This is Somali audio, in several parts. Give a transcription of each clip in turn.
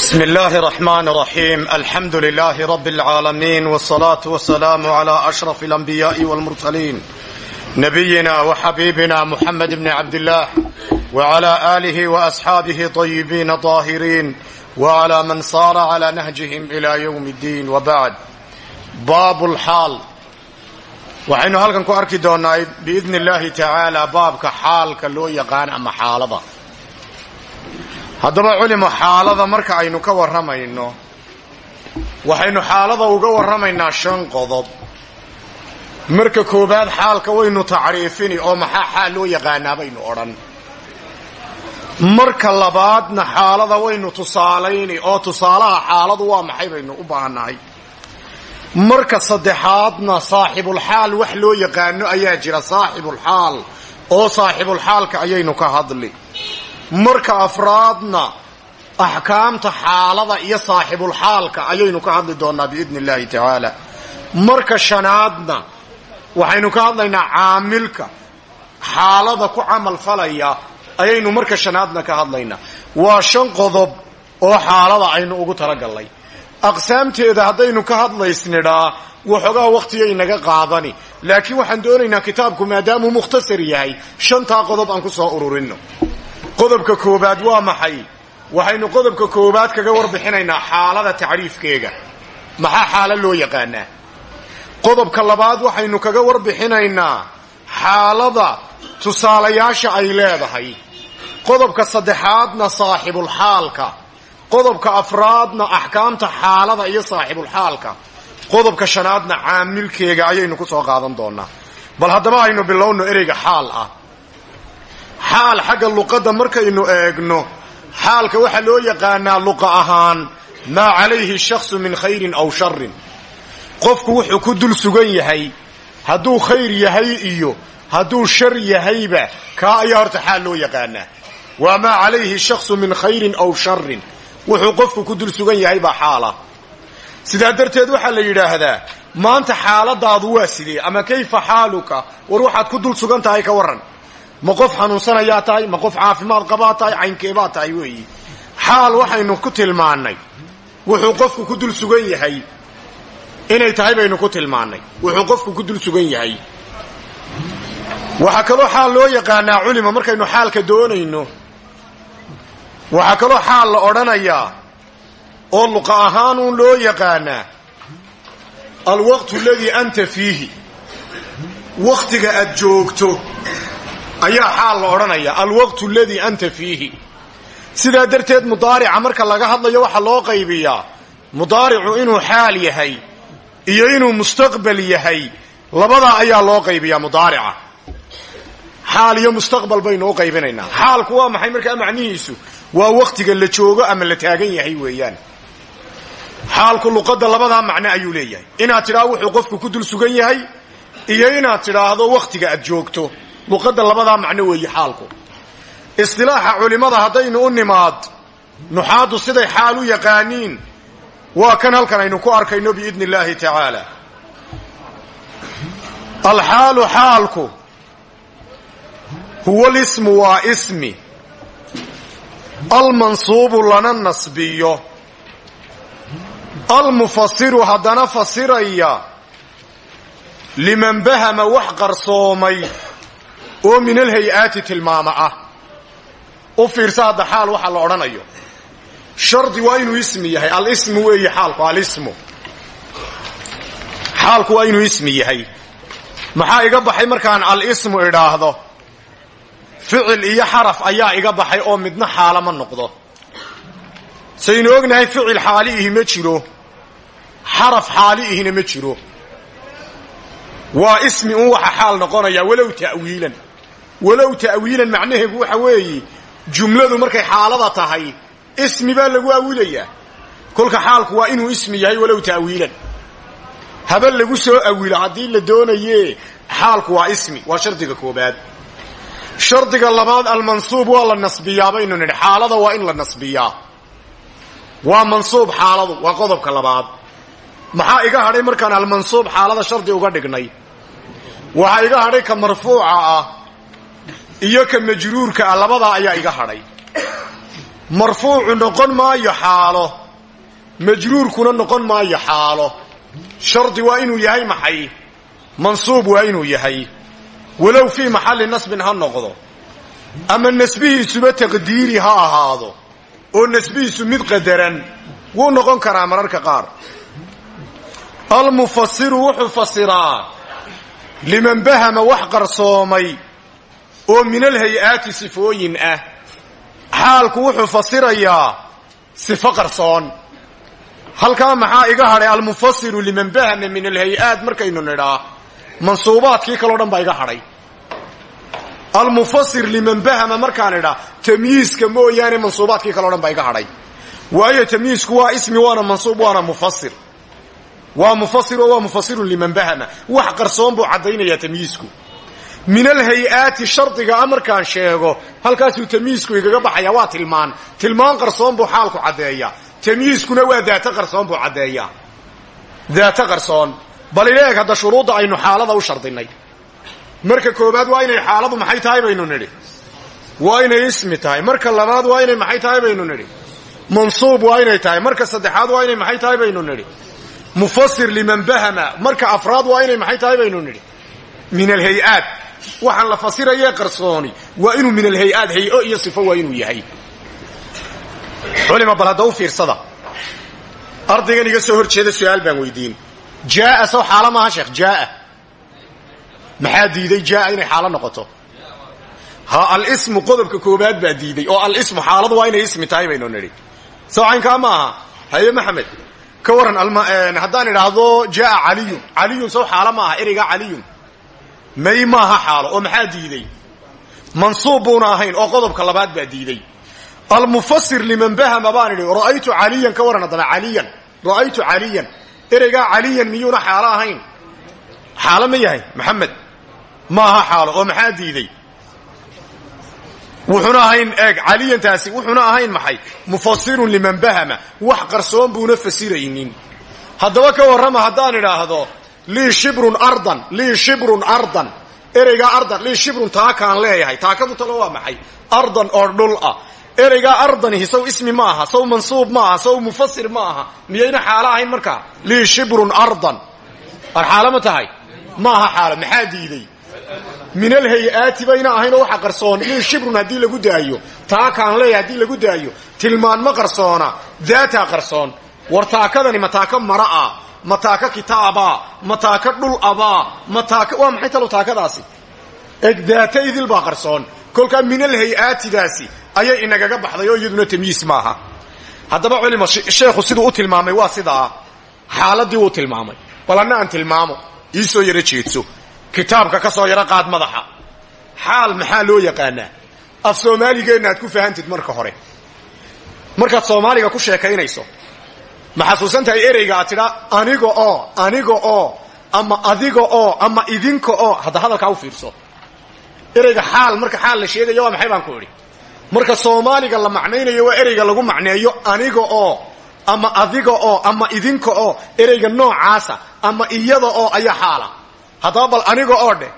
بسم الله الرحمن الرحيم الحمد لله رب العالمين والصلاة والسلام على أشرف الأنبياء والمرسلين نبينا وحبيبنا محمد بن عبد الله وعلى آله وأصحابه طيبين طاهرين وعلى من صار على نهجهم إلى يوم الدين وبعد باب الحال waxaynu halkan ku arki doonaa biidni illaahi tacaala baabka xaalka loo yaqaan ama xaalada haddaba culimo xaalada marka aynu ka warramayno waxaynu xaalada uga warramaynaa shan qodob. Marka koowaad xaalka waynu tacriifini oo maxaa xaal loo yaqaanaa baynu odhan. Marka labaadna xaalada waynu tusaalayni oo tusaalaha xaaladu waa maxay baynu u baahannahay marka saddexaadna saaxibulxaal wax loo yaqaano ayaa jira saaxibulxaal oo saaxibulxaalka ayaynu ka hadli marka afraadna axkaamta xaalada iyo saaxibulxaalka ayaynu ka hadli doonaa biidni illaahi tacaala. Marka shanaadna waxaynu ka hadlaynaa caamilka xaalada ku camal falaya ayaynu marka shanaadna ka hadlaynaa waa shan qodob oo xaalada aynu ugu talagallay aqsaamteeda haddaynu ka hadlaysnidhaa waxoogaa wakhtiga inaga qaadani. Laakiin waxaan doonaynaa kitaabku maadaamuu mukhtasar yahay shantaa qodob aan ku soo ururinno qodobka koobaad waa maxay? Waxaynu qodobka koobaad kaga warbixinaynaa xaalada tacriifkeega. Maxaa xaalo loo yaqaanaa? Qodobka labaad waxaynu kaga warbixinaynaa xaalada tusaalayaasha ay leedahay. Qodobka saddexaadna saaxibulxaalka qodobka afraadna axkaamta xaalada iyo saaxibulxaalka qodobka shanaadna caamilkeega ayaynu ku soo qaadan doonaa bal haddaba aynu bilowno ereyga xaal ah xaal xagga luqadda markaynu eegno xaalka waxaa loo yaqaanaa luqa ahaan maa calayhi shaksu min khayrin aw sharin qofku wuxuu ku dul sugan yahay hadduu khayr yahay iyo hadduu shar yahayba kaa ayaa horta xaal loo yaqaanaa. Waa maa calayhi shaksu min khayrin aw sharin wuxuu qofku ku dul sugan yahay baa xaala. Sidaa darteed waxaa la yidhaahdaa maanta xaaladaadu waa sidee ama kayfa xaaluka? War waxaad ku dul sugan tahay ka warran ma qof xanuunsanayaa tahay ma qof caafimaad qabaa tahay caynkeebaa tahay weeyi. Xaal waxaynu ku tilmaannay. Wuxuu qofku ku dul sugan yahay. Inay tahay baynu ku tilmaannay. Wuxuu qofku ku dul sugan yahay. Waxaa kaloo xaal loo yaqaanaa culima markaynu xaalka doonayno. Waxaa kaloo xaal la odhanayaa oo luqa ahaanuun loo yaqaanaa alwaqtu aladii anta fiihi. Wakhtiga aad joogto ayaa xaal la odhanayaa alwaqtu aladii anta fiihi. Sidaa darteed mudaarica marka laga hadlayo waxaa loo qaybiyaa mudaaricu inuu xaal yahay iyo inuu mustaqbal yahay labadaa ayaa loo qaybiyaa mudaarica. Xaal iyo mustaqbal baynu u xaalku waa maxay markaa macnihiisu? Waa wakhtiga la joogo ama la taagan yahay weeyaan. Xaalku luqadda labadaa macno ayuu leeyahay. Inaad tidhaahdo wuxuu qofku ku dul sugan yahay iyo inaad tidhaahdo wakhtiga aad joogto luqadda labadaa macno weeye xaalku. Istilaaxa culimmada haddaynu u nimaad nuxaaddu siday xaal u yaqaaniin waa kan halkan aynu ku arkayno biidni illaahi tacaala. Alxaalu xaalku huwa lismu waa ismi. Almansuubu lana nasbiyo. Almufasiru haddana fasiraya liman bahama wax qarsoomay oo min alhay-aati tilmaama ah. U fiirsa hadda xaal waxaa la odhanayo. Shardi waa inuu ismi yahay. Alismu weeye xaalku alismu xaalku waa inuu ismi yahay. Maxaa iga baxay markaan alismu idhaahdo? Ficil iyo xaraf ayaa iga baxay oo midna xaala ma noqdo. Saynu ognahay ficil xaali ihi ma jiro. Xaraf xaali ihina ma jiro. Waa ismi un waxa xaal noqonaya walow ta'wiilan walow ta'wiilan macnaheedu waxa weeye jumladu markay xaalada tahay ismi baa lagu awilayaa kolka xaalku waa inuu ismi yahay walow ta'wiilan. Haba lagu soo awilo haddii la doonaye xaalku waa ismi waa shardiga koobaad. Shardiga labaad almansuub waa la nasbiyaa baynu nidhi xaalada waa in la nasbiyaa. Waa mansuub xaaladu waa qodobka labaad. Maxaa iga hadhay markaan almansuub xaalada shardi uga dhignay? Waxaa iga hadhay ka marfuuca ah iyo ka majruurka ah labadaa ayaa iga hadhay. Marfuucu noqon maayo xaalo. Majruurkuna noqon maayo xaalo. Shardi waa inuu yahay maxay? Mansuub waa inuu yahay. Walow fii maxalli nasbin ha noqdo. Ama nasbihiisuba taqdiiri ha ahaado. Oo nasbihiisu mid qadaran wuu noqon karaa mararka qaar. Almufasiru wuxuu fasiraa liman bahama wax qarsoomay oo min alhay-aati sifooyin ah. Xaalku wuxuu fasirayaa sifo qarsoon. Halkaa maxaa iga hadhay almufasiru liman bahama min alhay-aat markaynu nidhaa. Mansuubaadkii kaleo dhan baa iga hadhay. Almufasir liman bahama markaan idhaa tamyiiska mooyaane mansuubaadkii kaleo dhan baa iga hadhay. Waayo tamyiisku waa ismi waana mansuub waana mufasir waa mufasir oo waa mufasirun liman bahama. Wax qarsoon buu caddaynayaa tamyiisku min alhay-aati shardiga a markaan sheego halkaasuu tamyiisku igaga baxaya waa tilmaan. Tilmaan qarsoon buu xaalku caddeeyaa tamyiiskuna waa daata qarsoon buu caddeeyaa daata qarsoon. Bal ileeg hadda shuruudda aynu xaalada u shardinay marka koobaad waa inay xaaladu maxay tahay baynu nidhi. Waa inay ismi tahay. Marka labaad waa inay maxay tahay baynu nidhi. Mansuub waa inay tahay. Marka saddexaad waa inay maxay tahay baynu nidhi. Mufasir liman bahama. Marka afraad waa inay maxay tahay baynu nidhi. Min alhay-aat waxaan la fasirayee qarsooni waa inuu min alhay-aat hay'o iyo sifo waa inuu yahay. Culima bal fiirsada. Ardaygan iga soo hor jeeda su'aal baan weydiin. Jaaa sow xaalo maaha sheekh jaaa. Maxaa jaaa inay xaalo noqoto? Ha alismu qodobka koobaad baa diiday oo alismu xaaladu waa inay ismi tahay baynu nidhi. Sow caynkaa haye maxamed. Ka waran haddaan idhaahdo jaaa caliyun. Caliyun sow xaalo ma aha ereygaa caliyun may maaha xaalo oo maxaa diiday? Mansuub buuna ahayn oo qodobka labaad baa diiday. Almufasir liman bahama baan idhi ra'aytu caliyan ka waran haddaba caliyan ra'aytu caliyan. Ereygaa caliyan miyuuna xaalo ahayn? Xaalo ma yahay maxamed. Maaha xaalo oo maxaa diiday? Wuxuuna ahayn eeg caliyantaasi wuxuuna ahayn maxay? Mufasirun liman bahama wax qarsoon buuna fasiraynin. Haddaba ka warrama haddaan idhaahdo lii shibrun ardan lii shibrun ardan. Ereygaa ardan lii shibrun taakaan leeyahay. Taakadu talo waa maxay? Ardan oo dhul ah. Ereygaa ardanihi saw ismi ma aha saw mansuub ma aha saw mufasir ma aha. Miyayna xaalo ahayn markaa lii shibrun ardan. Ar xaalo ma tahay? Ma aha xaalo maxaa diiday? Min alhay-aati bayna ahayn waxa qarsoon lii shibrun haddii lagu daayo. Taakaan leeyahay haddii lagu daayo. Tilmaan ma qarsoona daataa qarsoon. War taakadani ma taaka mara ma taaka kitaabaa ma taaka dhul abaa ma taaka waa maxay talo taakadaasi? Eg daata idil baa qarsoon. Kolkaa min alhay-aatidaasi ayay inagaga baxday oo iyaduna tamyiis maaha. Haddaba culima sheekhu siduu u tilmaamay waa sidaa. Xaaladii wuu tilmaamay. Bal aan tilmaamo. Iisoo yaro jeedso. Kitaabka ka soo yaro qaad madaxa. Xaal maxaa loo yaqaanaa? Af soomaaligeenna aad ku fahantid marka hore. Markaad soomaaliga ku sheekaynayso ma xasuusan tahay ereyga aad tidhaa aniga oo aniga oo ama adiga oo ama idinka oo. Hadda hadalkaa u fiirso. Ereyga xaal marka xaal la sheegayo waa maxay baan ku marka soomaaliga la macnaynayo waa ereyga lagu macneeyo aniga oo ama adiga oo ama idinka oo. Ereyga noocaasa ama iyada oo ayaa xaala. Haddaba bal aniga oo dheh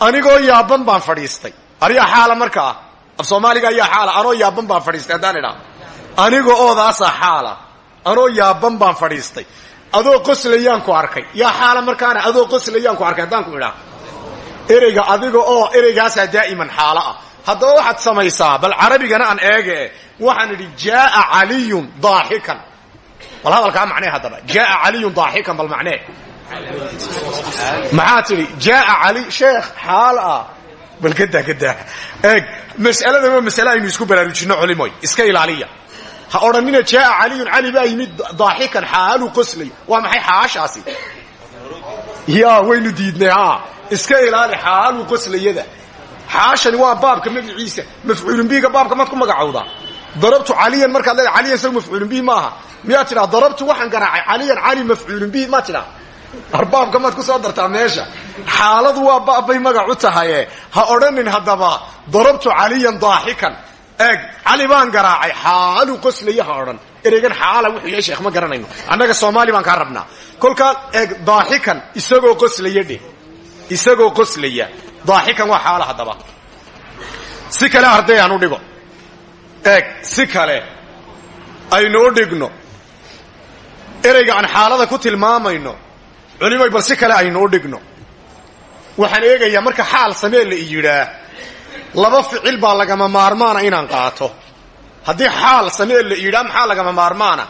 anigoo yaaban baan fadhiistay. Ariyaa xaala markaa. Af soomaaliga ayaa xaala anoo yaaban baan fadhiistay haddaan idhaa aniga oodaasaa xaala anoo yaaban baan fadhiistay. Adoo qoslayaan ku arkay. Yaa xaala markaana adoo qoslayaan ku arkay haddaan ku idhaa. Ereyga adiga oo ereygaasaa daa'iman xaalo ah. Haddaba samaysaa bal carabigana aan eege waxaan idhi jaaa caliyun daaxikan. Bal hadalkaa macnee haddaba. Jaaa caliyun daaxikan bal macnee. Maxaa tidhi jaaa cali sheekh ah. Bal kadaa kadaa eeg mas'aladan waa masale aynu isku baraarujinno culimoy. Iska ilaaliya ha odhanina jaaa caliyun cali baa yimid daaxikan xaaluu qoslay. Waa maxay xaashaasi? Ya waynu diidnay ha. Iska ilaali xaaluu qoslayada xaashani waa baabka magaciisa mafcuulun bihiga baabka maad ku magacowdaa darabtu caliyan markaad leeda caliyan saw mafcuulun bihi maaha. Miyaad tidhaa darabtu waxaan garaacay caliyan cali mafcuulun bihi maad tidhaa arbaabka maad ku soo dartaa meesha. Xaaladu waa baabbay magacu tahaye. Ha odhanin haddaba darabtu caliyan daaxikan eeg cali baan garaacay. Xaaluu qoslaya ha odhan. Ereygan xaala wuxuu yahay sheekh ma garanayno. Annaga soomaali baan kaa rabnaa. Kolkaa eeg daaxikan isagoo qoslaya dheh. Isagoo qoslaya daaxikan waa xaala haddaba. Si kale arday aan u dhigo. Eeg si kale aynu u dhigno. Ereyga aan xaalada ku tilmaamayno. Culimay bal si kale aynu u dhigno. Waxaan eegayaa marka xaal samee la yidhaa laba ficil baa lagama maarmaana inaan qaato. Haddii xaal samee la yidhaa maxaa lagama maarmaana.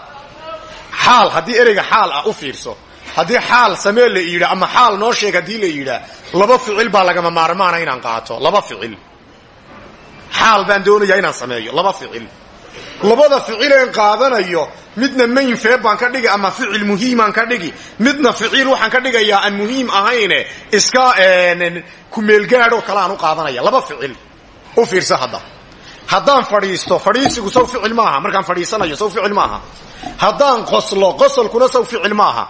Xaal haddii ereyga xaal ah u fiirso. Haddii xaal samee la yidhaa ama xaal noo sheeg haddii la yidhaa laba ficil baa lagama maarmaana inaan qaato. Laba ficil. Xaal baan doonayaa inaan sameeyo. Laba ficil. Labada ficileen qaadanayo midna mayn feeb baan ka dhigi ama ficil muhiimaan ka dhigi. Midna ficiil waxaan ka dhigayaa aan muhiim ahayne iska kumeelgaadhoo kale aan u qaadanaya. Laba ficil u fiirsa hadda. Haddaan fadhiisto fadhiisigu saw ficil maaha markaan fadhiisanayo saw ficil maaha. Haddaan qoslo qosolkuna saw ficil maaha.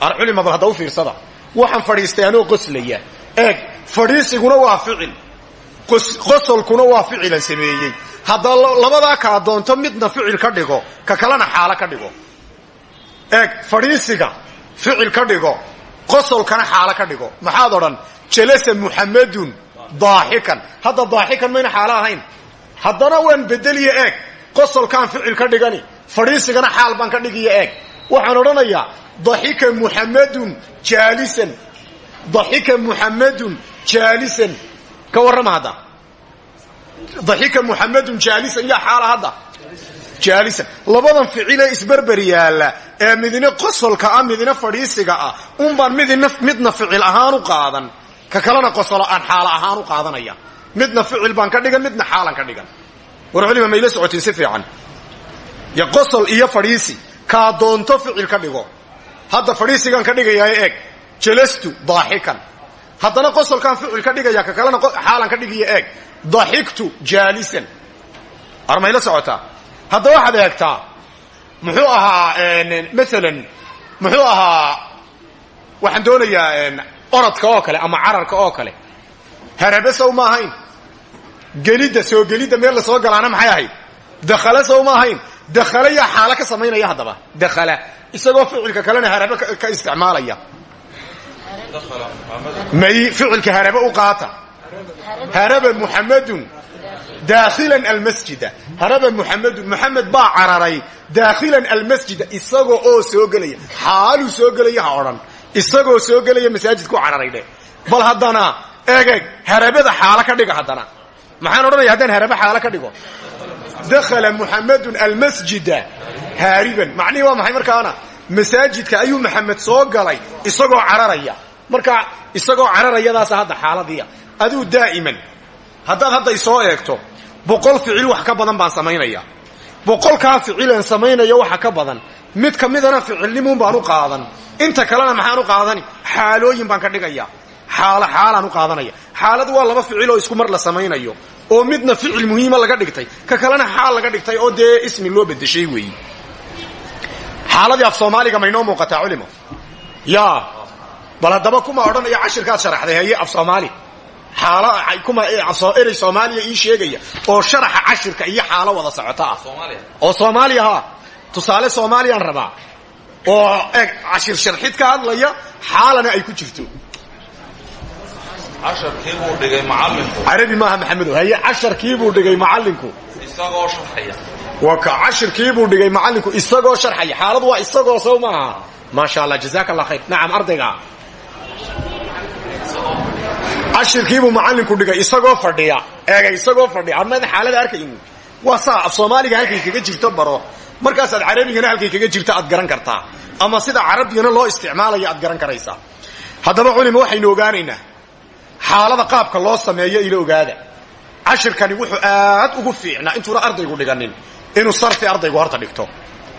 Arculima bal hadda u fiirsada. Waxaan fadhiistay anoo qoslaya. Eeg fadhiisiguna waa ficil. Qosolkuna waa ficilan sameeyey. Hadda labadaa kaa doonto midna ficil ka dhigo ka kalena xaalo ka dhigo. Eeg fadhiisiga ficil ka dhigo qosolkana xaalo ka dhigo. Maxaad odhan jalasa muxamadun daaxikan. Hadda daaxikan mayna xaalo ahayn. Haddana waan bedeliya eeg. Qosolkaan ficil ka dhigani fadhiisigana xaal baan ka dhigiya eeg. Waxaan odhanayaa daxika muxamadun jaalisan. Daxika muxamadun jaalisan. Ka warrama hadda. Daxika muxamadun jaalisan yaa xaala hadda. Jaalisan. Labadan ficilee isberber yaalla. Ee midna qosolka ah midna fadhiisiga ah. Unbaan midna ficil ahaan u qaadan ka kalena qosolo aan xaalo ahaan u qaadanaya. Midna ficil baan ka dhigan midna xaalan ka dhigan. War culima mayla socotiin si fiican. Ya qosol iyo fadhiisi kaa doonto ficil ka dhigo. Hadda fadhiisigaan ka dhigayaayo eeg jalastu daaxikan. Haddana qosolkaan ficil ka dhigaya ka kalena xaalan ka dhigiya eeg daxiktu jaalisan armayla socotaa? Hadda waxaad eegtaa muxuu ahaa maalan muxuu ahaa waxaan doonayaa orodka oo kale ama cararka oo kale. Harabe sow ma ahayn. Gelidda soo gelidda meel la soo galaana maxay ahayd? Dakhala sow ma ahayn. Dakhala yaa xaalo ka samaynaya haddaba. Dakhala isagoo ficilka kalena harabe ka isticmaalaya. May ficilka harabe u qaata. Haraba muxamadun daakhilan almasjida. Haraba muxamadun muxamed baa cararay. Daakhilan almasjida isagoo oo soo gelaya. Xaaluu soo gelaya ha odhan isagoo soo gelaya masaajidku cararay dhe bal haddana eegeg harabada xaalo ka dhiga haddana. Maxaan odhanaya haddaan harabe xaalo ka dhigo? Dakhala muxamadun almasjida haariban. Macnihii waa maxay markaana masaajidka ayuu maxamed soo galay isagoo cararaya. Marka isagoo cararayadaasa hadda xaaladiia aduu daa'iman. Haddaad hadda isoo eegto boqol ficil wax ka badan baan samaynaya boqolkaa ficilan samaynaya waxa ka badan mid ka midana ficilnimuun baan u qaadan. Inta kalena maxaan u qaadani? Xaalooyin baan ka dhigaya. Xaalo xaalaan u qaadanaya. Xaaladu waa laba ficil oo isku mar la samaynayo. Oo midna ficil muhiima laga dhigtay. Ka kalena xaal laga dhigtay oo dee ismi loo bedeshay weeyi xaaladii af soomaaliga maynoo muuqataa culimo. Ya bal haddaba kuma odhanaya cashirkaad sharaxday haye af soomaali. Kuma erey soomaaliya ii sheegaya. Oo sharaxa cashirka iyo xaalo wada socota ah. Oo soomaaliya ha tusaale soomaaliyaan rabaa. Oo eg cashir sharxid ka hadlaya xaalana ay ku jirto. Carabi maaha maxamedo haye casharkiibuu dhigay macallinku isagoo sharxaya. Waa ka cashirkiibuu dhigay macallinku isagoo sharxaya. Xaaladu waa isagoo sow maaha. Maasha allah jazaaka allah khayr nacam ardayga cashirkiibuu macallinku dhigay? Isagoo fadhiya. Eegay isagoo fadhiya. Admayda xaalada arkayni waa saa af soomaaliga halkay kaga jirto baro markaasaad carabigana halkay kaga jirto aad garan kartaa. Ama sida carabigana loo isticmaalayo aad garan karaysaa. Haddaba culima waxaynu ogaanaynaa. Xaalada qaabka loo sameeyo ila ogaada cashirkani wuxuu aad ugu fiicnaa. Intuuna ardaygu dhiganin inuu sarfi ardaygu horta dhigto.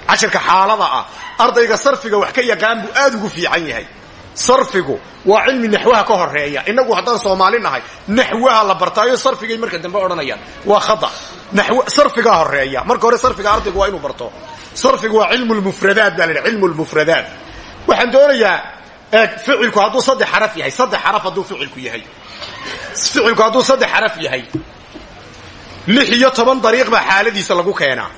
Cashirka xaalada ah ardayga sarfiga wax ka yaqaan buu aad ugu fiican yahay sarfigu waa cilmi naxwaha ka horreeya inagu haddaan soomaali nahay naxwaha la bartaayo sarfigay marka dambe odhanayaan. Waa khata sarfigaa horreeya marka hore sarfiga ardaygu waa inuu barto. Sarfigu waa cilmu lmufradaat baa la cilmu waxaan doonayaa eeg ficilku hadduu saddex xaraf yahay saddex xaraf hadduu ficilku yahay. Ficilku hadduu saddex xaraf yahay lix iyo toban dariiq baa xaaladiisa lagu keenaa.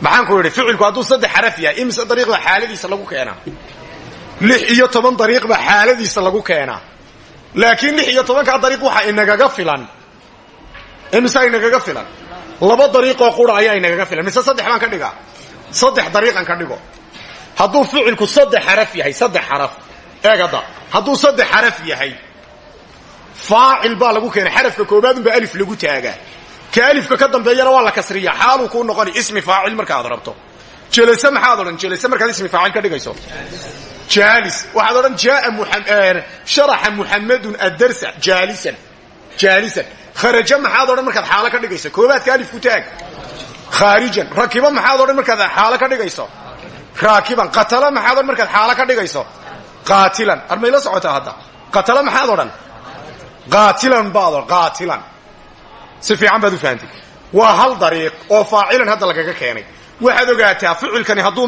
Maxaan ku yidhi ficilku hadduu saddex xaraf yahay imise dariiq baa xaaladiisa lagu keenaa lix iyo toban dariiq baa xaaladiisa lagu keenaa. Laakiin lix iyo tobankaa dariiq waxaa inagaga filan. Imisaa inagaga filan? Laba dariiqoo qura ayaa inagaga filan. Mise saddex baan ka dhigaa saddex dariiqan ka dhigo. Hadduu ficilku saddex xaraf yahay saddex xaraf. Eeg hadda hadduu saddex xaraf yahay faacil baa lagu keenay xarafka koobaad unbaa alif lagu taagaa. Ka alifka ka dambeeyana waa la kasriya xaaluu kuu noqoni ismi faacil markaad rabto. Jelase maxaad odhan? Jelase markaad ismi faacil ka dhigayso jaalis. Waxaad odhan jaaa sharaxa muxamadun addarsa jaalisan jaalisan. Kharaja maxaad odhan markaad xaalo ka dhigayso? Koobaadka alif ku taag khaarijan. Rakiba maxaad odhan markaad xaalo ka dhigayso? Raakiban. Qatala maxaad odhan markaad xaalo ka dhigayso? Qaatilan. Armay la socotaa hadda. Qatala maxaad odhan? Qaatilan baad odhan. Qaatilan. Si fiican baad u fahantay waa hal dariiq oo faacilan hadda lagaga keenay. Waxaad ogaataa ficilkani hadduu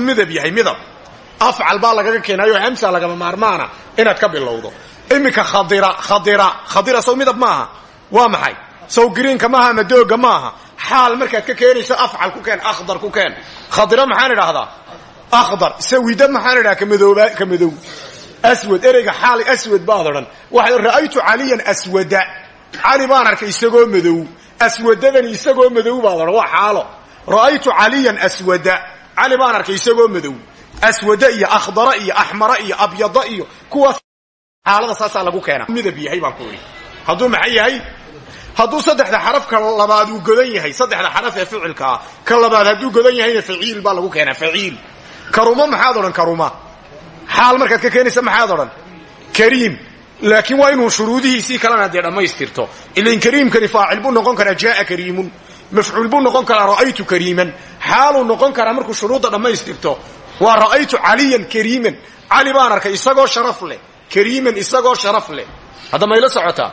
afcal baa lagaga keenayo hamsa lagama maarmaana inaad ka bilowdo. Iminka khadira khadira khadira sow midab maaha. Waa maxay? Sow greenka maaha ama dooga maaha? Xaal markaad ka keenayso afcal ku keen akhdar ku keen. Khadira maxaan idhaahdaa? Akhdar. Sawida maxaan idhaha kamadooba ka madow. Aswad ereyga xaal aswad baad odhan. Waxaad ra'aytu caliyan aswada. Cali baan arkay isagoo madow. Aswadadani isagoo madow baad odhan. Waa xaalo. Ra'aytu caliyan aswada. Cali baan arkay isagoo madow aswada iyo akhdara iyo axmara iyo abyada iyo kuwaas xaalada saasaa lagu keena midab yahay baan ku idhi. Hadduu maxay yahay? Hadduu saddexda xarafka labaad uu godan yahay saddexda xaraf ee ficilkaa ka labaad hadduu godan yahayna faciil baa lagu keenaa faciil karuma maxaad odhan karuma xaal markaad ka keenaysa maxaad odhan? Kariim. Laakiin waa inuu shuruudihiisii kalena dee dhammaystirto. Ilain kariimkani faacil buu noqon karaa jaaa kariimun. Mafcuul buu noqon karaa ra'aytu kariiman. Xaaluu noqon karaa markuu shuruudda dhammaystirto waa ra'aytu caliyan kariiman. Cali baan arkay isagoo sharaf leh. Kariiman isagoo sharaf leh. Hadda mayla socotaa?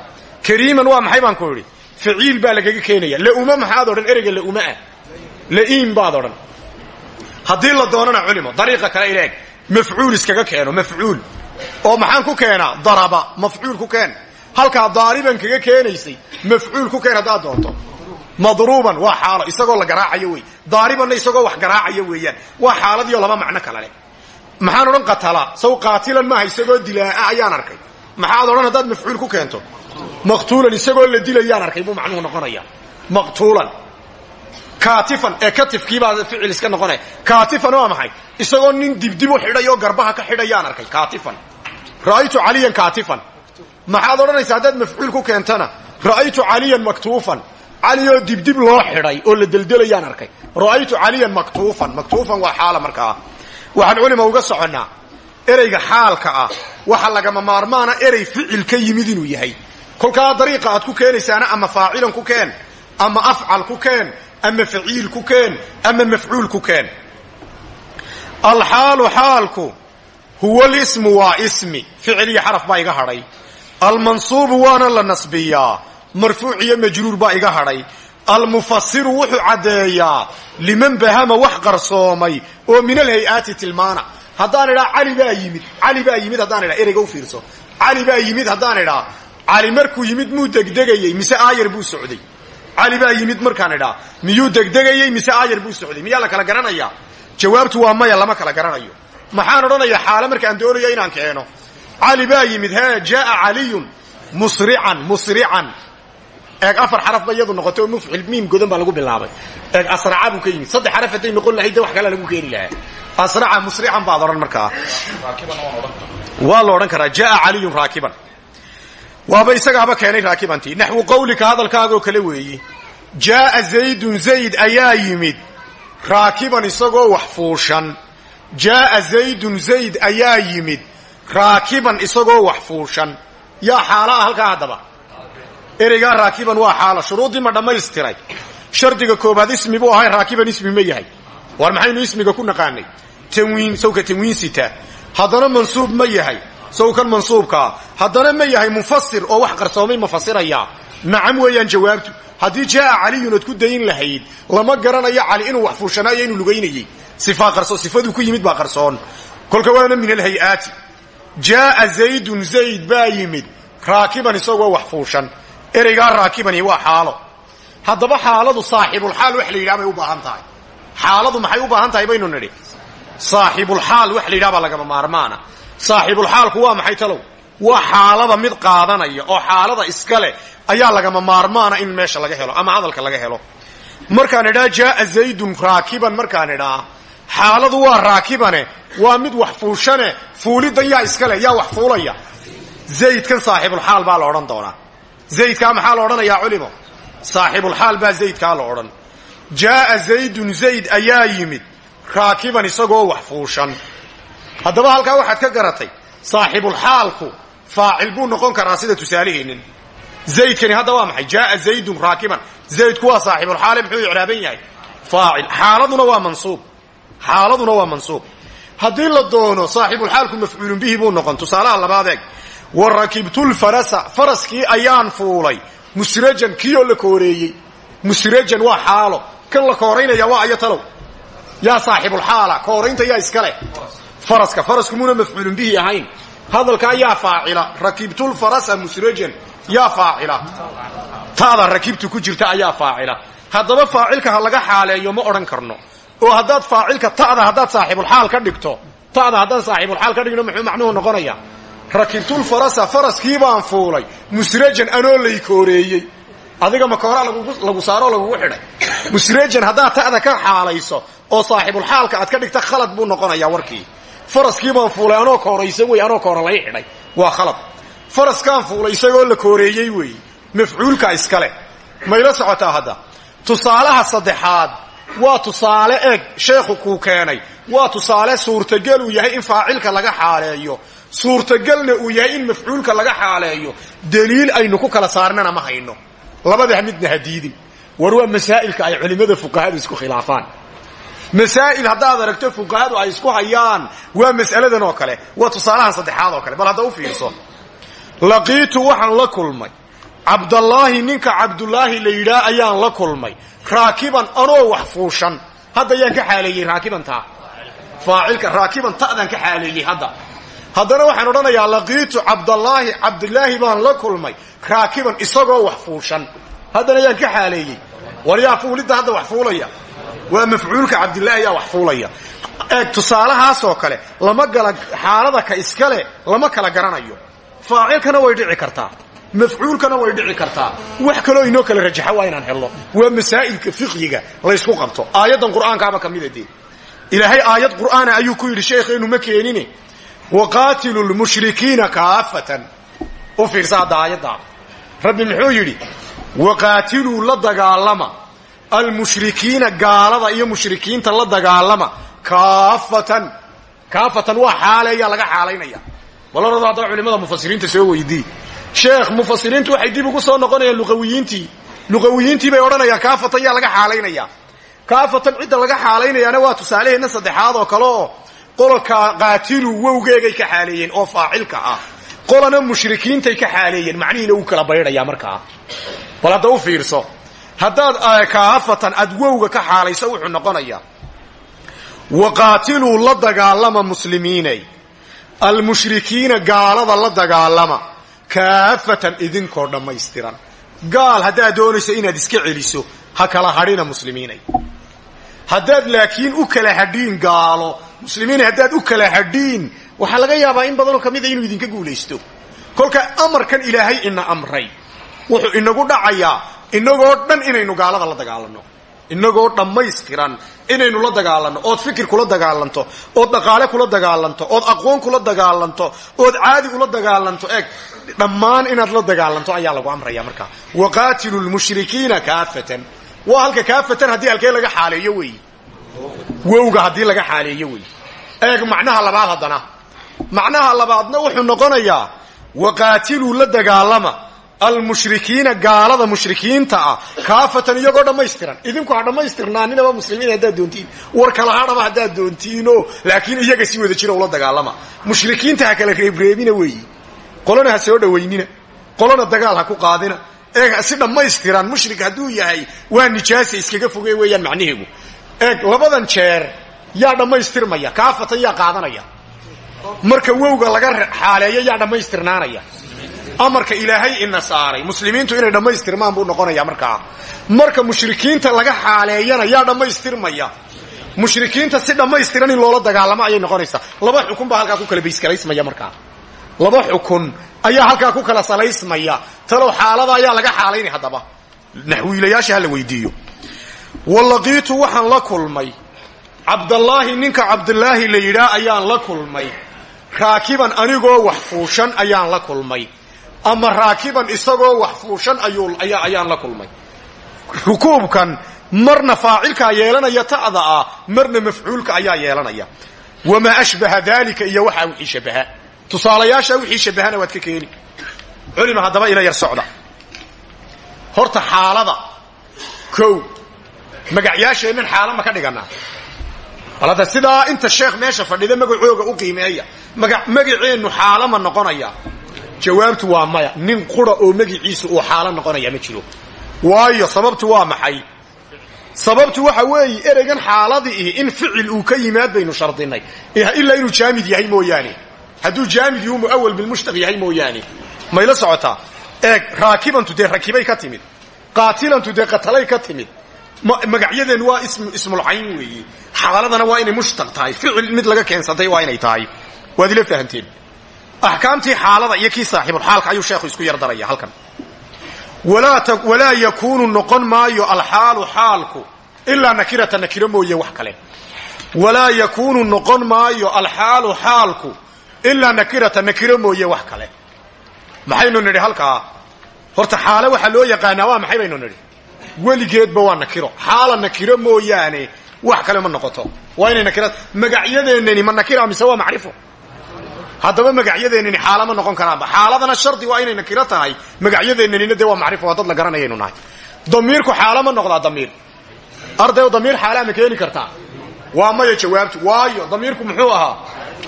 Kariiman waa maxay baan ku idhi? Faciil baa lagaga keenaya. Lauma maxaad odhan ereyga lauma ah. La'iim baad odhan. Haddii la doonana culimo dariiqa kale ileeg mafcuul iskaga keeno mafcuul. Oo maxaan ku keenaa daraba mafcuul ku keen. Halkaa daariban kaga keenaysay mafcuul ku keen haddaad doonto madruuban waa xaalo isagoo la garaacayo wey daaribanna isagoo wax garaacayo weeyaan. Waa xaaladiio laba macno kala leh. Maxaan odhan qatala saw qaatilan maaha isagoo dilaa'a ayaan arkay. Maxaad odhan haddaad mafcuul ku keento? Maqtuulan isagoo la dilayaan arkay buu macnuhu noqonaya maqtuulan. Kaatifan ee katifkiibaa ficil iska noqonaya. Kaatifan waa maxay? Isagoo nin dibdib u xidhay garbaha ka xidhayaan arkay. Kaatifan ra'aytu caliyan kaatifan maxaad odhanaysaa haddaad mafcuul ku keentana? Ra'aytu caliyan maktuufan cali oo dibdib loo xidhay oo la deldelayaan arkay. Ra'aytu caliyan maktuufan. Maktuufan waa xaala markaa waxaan culima uga soconnaa. Ereyga xaalka ah. Waxa lagama maarmaana erey ficil ka yimid inuu yahay. Kolkaa dariiqa aad ku keenaysaana ama faacilan ku keen ama afcal ku keen ama faciil ku keen ama mafcuul ku keen. Alxaalu xaalku huwa lismu waa ismi. Ficil iyo xaraf iga hadhay almansuubu waana la nasbiyaa marfuuc iyo majruur baa iga hadhay. Almufasiru wuxuu caddeeyaa liman bahama wax qarsoomay oo min alhay-aati tilmaana. Haddaan idhaa cali baa yimid cali baa yimid haddaan idhaa ereyga u fiirso. Cali baa yimid haddaan idhaa cali markuu yimid muu degdegayey mise aayar buu socday. Cali baa yimid markaan idhaa miyuu degdegayey mise aayar buu socday? Miyaa la kala garanayaa? Jawaabtu waa maya lama kala garanayo. Maxaan odhanayaa xaale markaan doonayo inaan keeno. Cali baa yimid he jaaa caliyun musrican musrican eeg afar xaraf ba iyadu noqotay mufcil miim godan baa lagu bilaabay. Eeg asraca buu ka yimid saddex xaraf hadday noqon lahayd de wax kale lagu keeni lahaa. Asraca musrican baad odhan markaa. Waa la odhan karaa jaaa caliyun raakiban. Waaba isagaaba keenay raakibantii. Naxwu qawlika hadalkaagoo kale weeyi. Jaaa zaydun zayd ayaa yimid. Raakiban isagoo wax fuushan. Jaaa zaydun zayd ayaa yimid. Raakiban isagoo wax fuushan. Yaa xaala ah haddaba ereygaa raakiban waa xaala shuruuddii ma dhammaystiray. Shardiga koobaad ismi buu ahay raakiban ismi ma yahay. War maxaynu ismiga ku naqaanay? Tanwiin sawka tanwiin sita. Haddana mansuub ma yahay. Sawkan mansuubkaa haddana ma yahay mufasir oo wax qarsoomay ma fasirayaa nacam weeyaan jawaabtu. Haddii jaaa caliyun ood ku dayin lahayd lama garanayo cali inuu wax fuushanaayo inuu lugaynayey sifaduu ku yimid baa qarsoon. Kolka waana min alhay-aati. Jaaa zaydun zayd baa yimid. Raakiban isagoo wax fuushan ereygaa raakibani waa xaalo. Haddaba xaaladu saaxibulxaal wax la yidhaha bay u baahan tahay. Xaaladu maxay u baahan tahay baynu nidhi? Saaxibulxaal wax la yidhaha baa lagama maarmaana. Saaxibulxaalku waa maxay talow? Waa xaalada mid qaadanaya oo xaalada iska leh ayaa lagama maarmaana in meesha laga helo ama hadalka laga helo. Markaan idhaa jaaa zaydun raakiban markaan idhaa xaaladu waa raakibane waa mid wax fuushane fuulidan yaa iskale yaa wax fuulaya. Zaydkan saaxibulxaal baa la odhan doonaa zaydkaa maxaa la odhanayaa culimo saaxibulxaal baa zaydkaa la odhan. Jaaa zaydun zayd ayaa yimid. Raakiban isagoo wax fuushan. Haddaba halkaa waxaad ka garatay saaxibulxaalku faacil buu noqon karaa sida tusaaleheennin zaydkani hadda waa maxay? Jaaa zaydun raakiban. Zaydku waa saaxibulxaale muxuu icraaban yahay? Faacil. Xaaladuna waa mansuub. Xaaladuna waa mansuub. Haddii la doono saaxibulxaalku mafcuulun bihi buu noqon. Tusaalaha labaad eeg wa rakibtulfarasa faraskii ayaan fuulay musrajan kiioo la kooreeyey musrajan waa xaalo kan la kooraynaya waa ayo talow yaa saaxibulxaala kooraynta yaa iska leh faraska farasku muuna mafcuulun bihi ahayn hadalkaa yaa faacila rakibtulfarasa musrajan yaa faacila taada rakibtu ku jirta ayaa faacila haddaba faacilka ha laga xaaleeyo ma odhan karno oo haddaad faacilka ta'da haddaad saaxibulxaal ka dhigto ta'da haddaan saaxibulxaal ka dhigno muxuu macnuhu noqonaya rakibtulfarasa faraskii baan fuulay. Musrajan anoo lay kooreeyey. Adiga makooraa lagu saaroo lagugu xidhay. Musrajan haddaad ta'da ka xaalayso oo saaxibulxaalka aad ka dhigta khalad buu noqonayaa warkii. Faraskii baan fuulay anoo kooraysa wey anoo koora lay xidhay. Waa khalad. Faraskaan fuulay isagoo la kooreeyey weeye mafcuulka iskale. Mayla socotaa hadda? Tusaalaha saddexaad waa tusaale eeg sheekhu kuu keenay. Waa tusaale suurtagal uu yahay in faacilka laga xaaleeyo suurtagalna uu yahay in mafcuulka laga xaaleeyo. Daliil aynu ku kala saarnana ma hayno. Labada midna ha diidin. War waa masaa'ilka ay culimmada fuqahadu isku khilaafaan. Masaa'il haddaad aragto fuqahadu ay isku hayaan waa mas'aladan oo kale waa tusaalahan saddexaad oo kale bal hadda u fiirso. Laqiitu waxaan la kulmay. Cabdallaahi ninka cabdullaahi la ayaan la kulmay. Raakiban anoo wax fuushan. Hadda yaan ka xaaleeyey raakibantaa faacilka raakiban ta'daan ka xaaleeyey hadda haddana waxaan odhanayaa laqiitu cabdallaahi cabdilaahi baan la kulmay raakiban isagoo wax fuushan haddana yaan ka xaaleeyey war yaa fuulidda hadda wax fuulaya? Waa mafcuulka cabdilaahi yaa wax fuulaya. Eeg tusaalahaasoo kale lama gala xaalada ka iskale lama kala garanayo. Faacilkana way dhici kartaa mafcuulkana way dhici kartaa. Wax kaloo inoo kala rajaxa waa inaan helno. Waa masaa'ilka fiqhiga laysku qabto. Aayaddan qur'aankaaba ka mida ilaahay aayad qur'aana ayuu ku yidhi sheekheenu ma keenine waqaatilu lmushrikiina kaafatan u fiirsa hadda aayaddaa rabbi muxuu yidhi waqaatiluu la dagaalama almushrikiina gaalada iyo mushrikiinta la dagaalama kaafatan kaafatan waa xaaleeyaa laga xaalaynaya balarado haddaba culimada mufasiriinta soo weydii sheekh mufasiriintu waxay dib ugu soo noqonayaan luqawiyiintii luqawiyiintii bay odhanayaan kaafatan yaa laga xaalaynaya kaafatan cidda laga xaalaynayaana waa tusaaleheenna saddexaad oo kale qolka qaatilu wowgeegay ka xaaleeyeen oo faacilka ah. Qolana mushrikiintay ka xaaleeyeen. Macnihiina uu kala baydhaya markaa bal hadda u fiirso. Haddaad kaafatan aad wowga ka xaalayso wuxuu noqonayaa waqaatiluu la dagaalama muslimiinay. Almushrikiina gaalada la dagaalama. Kaafatan idinkoo dhammaystiran. Gaal haddaad doonayso inaad iska celiso ha kala hadhina muslimiinay. Haddaad laakiin u kala hadhiin gaalo muslimiinay haddaad u kala hadhiin waxaa laga yaabaa in badanoo ka mida inuu idinka guulaysto. Kolka amarkan ilaahay ina amray wuxuu inagu dhacayaa inagoo dhan inaynu gaalada la dagaalanno. Inagoo dhammaystiran inaynu la dagaalanno. Ood fikir kula dagaalanto ood dhaqaale kula dagaalanto ood aqoon kula dagaalanto ood caadi ula dagaalanto. Eeg dhammaan inaad la dagaalanto ayaa lagu amraya markaa. Waqaatilu lmushrikiina kaafatan. Waa halka kaafatan haddii halkee laga xaaleeyo wey wowga haddii laga xaaleeyo wey eeg macnaha labaad haddana. Macnaha labaadna wuxuu noqonayaa waqaatiluu la dagaalama almushrikiina gaalada mushrikiinta ah kaafatan iyagoo dhammaystiran. Idinku ha dhammaystirnaaninaba muslimiin haddaad doontiin. War kala hadhaba haddaad doontiino laakiin iyaga si wada jira ula dagaalama. Mushrikiinta ha kala reebreebina weeyi qolona ha soo dhowaynina qolona dagaal ha ku qaadina. Eeg si dhammaystiran mushrik hadduu yahay waa nijaasa iskaga foge weeyaan macnaheegu eeg labadan jeer yaa dhammaystirmaya kaafatan yaa qaadanaya. Marka wowga laga xaaleeyo yaa dhammaystirnaanaya. Amarka ilaahay ina saaray. Muslimiintu inay dhammaystirmaan buu noqonaya markaa marka mushrikiinta laga xaaleeyana yaa dhammaystirmaya. Mushrikiinta si dhammaystiran in loola dagaalamo ayay noqonaysaa. Laba xukun baa halkaa ku kala bayskalaysmaya markaa laba xukun ayaa halkaa ku kala salaysmaya. Talow xaalada ayaa laga xaalaynay haddaba. Naxwiilayaasha hala weydiiyo walaqiitu waxaan la kulmay. Cabdallaahi ninka cabdulaahi la ayaan la kulmay. Raakiban anigoo wax fuushan ayaan la kulmay. Ama raakiban isagoo wax fuushan ayaan la kulmay. Rukuubkan marna faacilkaa yeelanaya ta'da ah marna mafcuulka ayaa yeelanaya. Wamaa ashbaha daalika iyo waxaa wixii shabaha. Tusaalayaasha wixii shabahana waad ka keeni. Culima haddaba ila yar socda. Horta xaalada. Kow magacyaasheennan xaala ma ka dhiganaa bal hadda sidaa inta sheekh meesha fadhida magacooga u qiimeeya. Magaceennu xaala ma noqonaya. Jawaabtu waa maya. Nin qura oo magiciisu uu xaalo noqonaya ma jiro. Waayo sababtu waa maxay? Sababtu waxa weeye ereygan xaaladii in ficil uu ka yimaad baynu shardinay. Ilaa inuu jaamid yahay mooyaane. Hadduu jaamid yuu muawal bilmushtaq yahay mooyaane. Mayla socotaa eeg raakibantu dee rakibay ka timid. Qaatilantu dee qatalay ka timid magacyadeen waa ismulcayn weeye xaaladana waa inay mushtaq tahay. Ficil mid laga keensatay waa inay tahay. Waad ila fahanteen. Axkaamtii xaalada iyo kii saaxiibulxaalka ayuu sheekhu isku yar daraya halkan. Walaa yakuunu noqon maayo alxaalu xaalku ilaa nakirata nakiro mooye wax kale. Walaa yakuunu noqon maayo alxaalu xaalku ilaa nakirata nakiro mooye wax kale. Maxaynu nidhi halkaa? Horta xaale waxaa loo yaqaanaa waa maxay baynu nidhi weligeedba waa nakiro. Xaala nakiro mooyaane wax kale ma noqoto. Waa inay nakira magacyadeenani ma nakira mise waa macrifo? Haddaba magacyadeenani xaala ma noqon karaanba. Xaaladana shardi waa inay nakiro tahay magacyadeenanina dee waa macrifo dad la garanayaynu nahay. Damiirku xaala ma noqdaa damiir. Ardayo damiir xaalaa ma keeni kartaa? Waa maya jawaabtu. Waayo damiirku muxuu ahaa?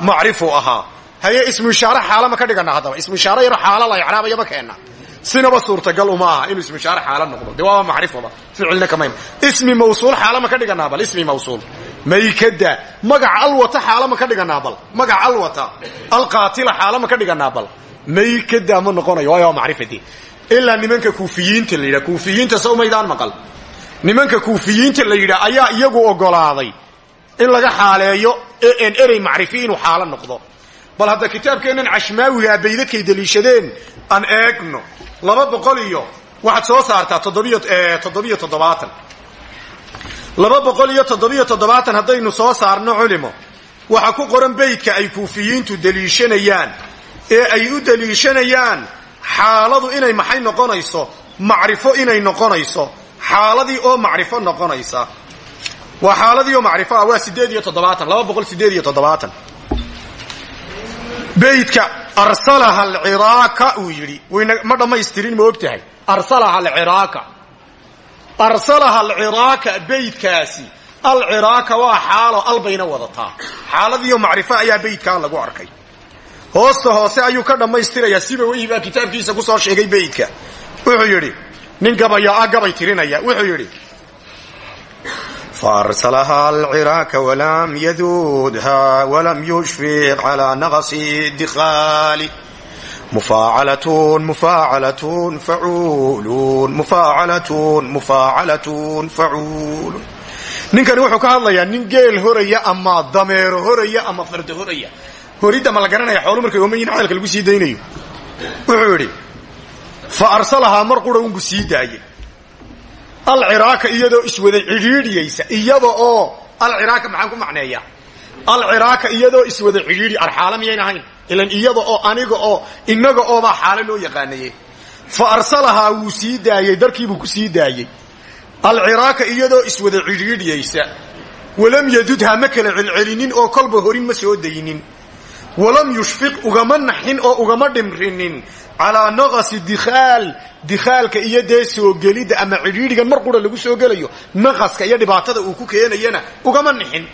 Macrifuu ahaa. Haye ismu ishaare xaala ma ka dhigana haddaba. Ismu ishaare yaro xaala la icraabayaba keena sinaba suurtagal uma aha inuu ismu ishaare xaala noqdo. Dee waaba macrifoba ficilna kama ismi mawsuul xaala ma ka dhiganaa bal ismi mawsuul. Maykada. Magaca alwata xaala ma ka dhiganaa bal magaca alwata. Alqaatila xaala ma ka dhiganaa bal maykada ma noqonayo. Waayo waa macrifadii ilaa nimanka kuufiyiinta la yidhaha kuufiyiinta sow maydaan maqal. Nimanka kuufiyiinta la yidhaha ayaa iyagu ogolaaday in laga xaaleeyo erey macrifi inuu xaalo noqdo bal hadda kitaabkeennan cashmaawiga baydadkay deliishadeen aan eegno laba boqol iyo waxaad soo saartaa toddobiyo toddobaatan. Laba boqol iyo toddobiyo toddobaatan haddaynu soo saarno culimo waxa ku qoran beydka ay kuufiyiintu deliishanayaan. Ee ay u deliishanayaan xaaladu inay maxay noqonayso? Macrifo inay noqonayso. Xaaladii oo macrifo noqonaysa. Waa xaaladii oo macrifo ah waa sideed iyo toddobaatan laba boqol sideed iyo toddobaatan beydka arsalaha alciraaka uu yidhi. Ma dhammaystirin ma og tahay arsalaha alciraaka arsalaha alciraaka beydkaasi alciraaka waa xaalo albayna wadataa. Xaaladiioo macrifo ayaa beydkaa lagu arkay. Hoosta hoose ayuu ka dhammaystirayaa. Siba weyi baa kitaabkiisa ku soo sheegay beydka wuxuu yidhi nin gabaya ah gabay tirinaya. Wuxuu yidhi فأرسلها العراك ولم يذودها ولم يشفق على نغص الدخال مفاعلة مفاعلة فعول مفاعلة مفاعلة فعول ninkani wuxuu ka hadlayaa nin geel horaya ama dameero horaya ama fardo horaya horidda ma la garanaya xoolu markay omayin ceelka lagu sii daynayo wuxuu yidhi fa arsalahaa mar qura unbu sii daayey alciraaka iyadoo iswada cidhiidhiyaysa iyada oo alciraaka maxaan ku macneeya alciraaka iyadoo iswada cidhiidhi arxaala miyayn ahayn. Ilan iyada oo aniga oo inaga oobaa xaalo loo yaqaanaye fa arsalahaa wuu sii daayey darkiibuu ku sii daayey alciraaka iyadoo iswada cidhiidhiyaysa walam yadudha ma kala celcelinin oo kolba horin ma soo daynin. Walam yushfiq ugama naxin oo ugama dhimrinin calaa naqasi dikhaal dikhaalka iyo dee soo ama cidhiidhigan mar qura lagu soo gelayo naqaska iyo dhibaatada uu ku keenayana ugama nixin.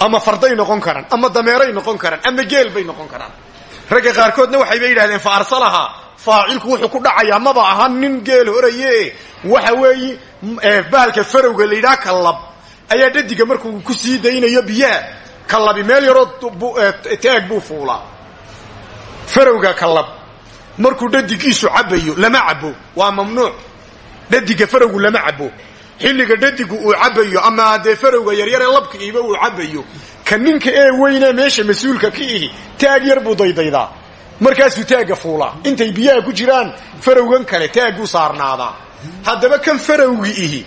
Ama farday noqon karaan ama dameeray noqon karaan ama geel bay noqon karaan. Ragga qaarkoodna waxayba yidhahdeen fa arsalahaa faacilku wuxuu ku dhacayaa maba aha nin geel horaye waxa weeye bahalka farowga la yidhaha kallab ayaa dhadiga markuu ku sii daynayo biyaha kallabi meel yaroo taag buu fuulaa. Farowga kallab markuu dhadigiisu cabayo lama cabo waa mamnuuc. Dhadiga farowgu lama cabo xilliga dhadigu uu cabayo ama dee farowga yaryaree labka iiba uu cabayo ka ninka ee weynee meesha mas'uulka ka ihi taag yar buu daydaydaa. Markaasuu taagga fuulaa. Intay biyaha ku jiraan farowgan kale taagguu saarnaadaa. Haddaba kan farowgi ihi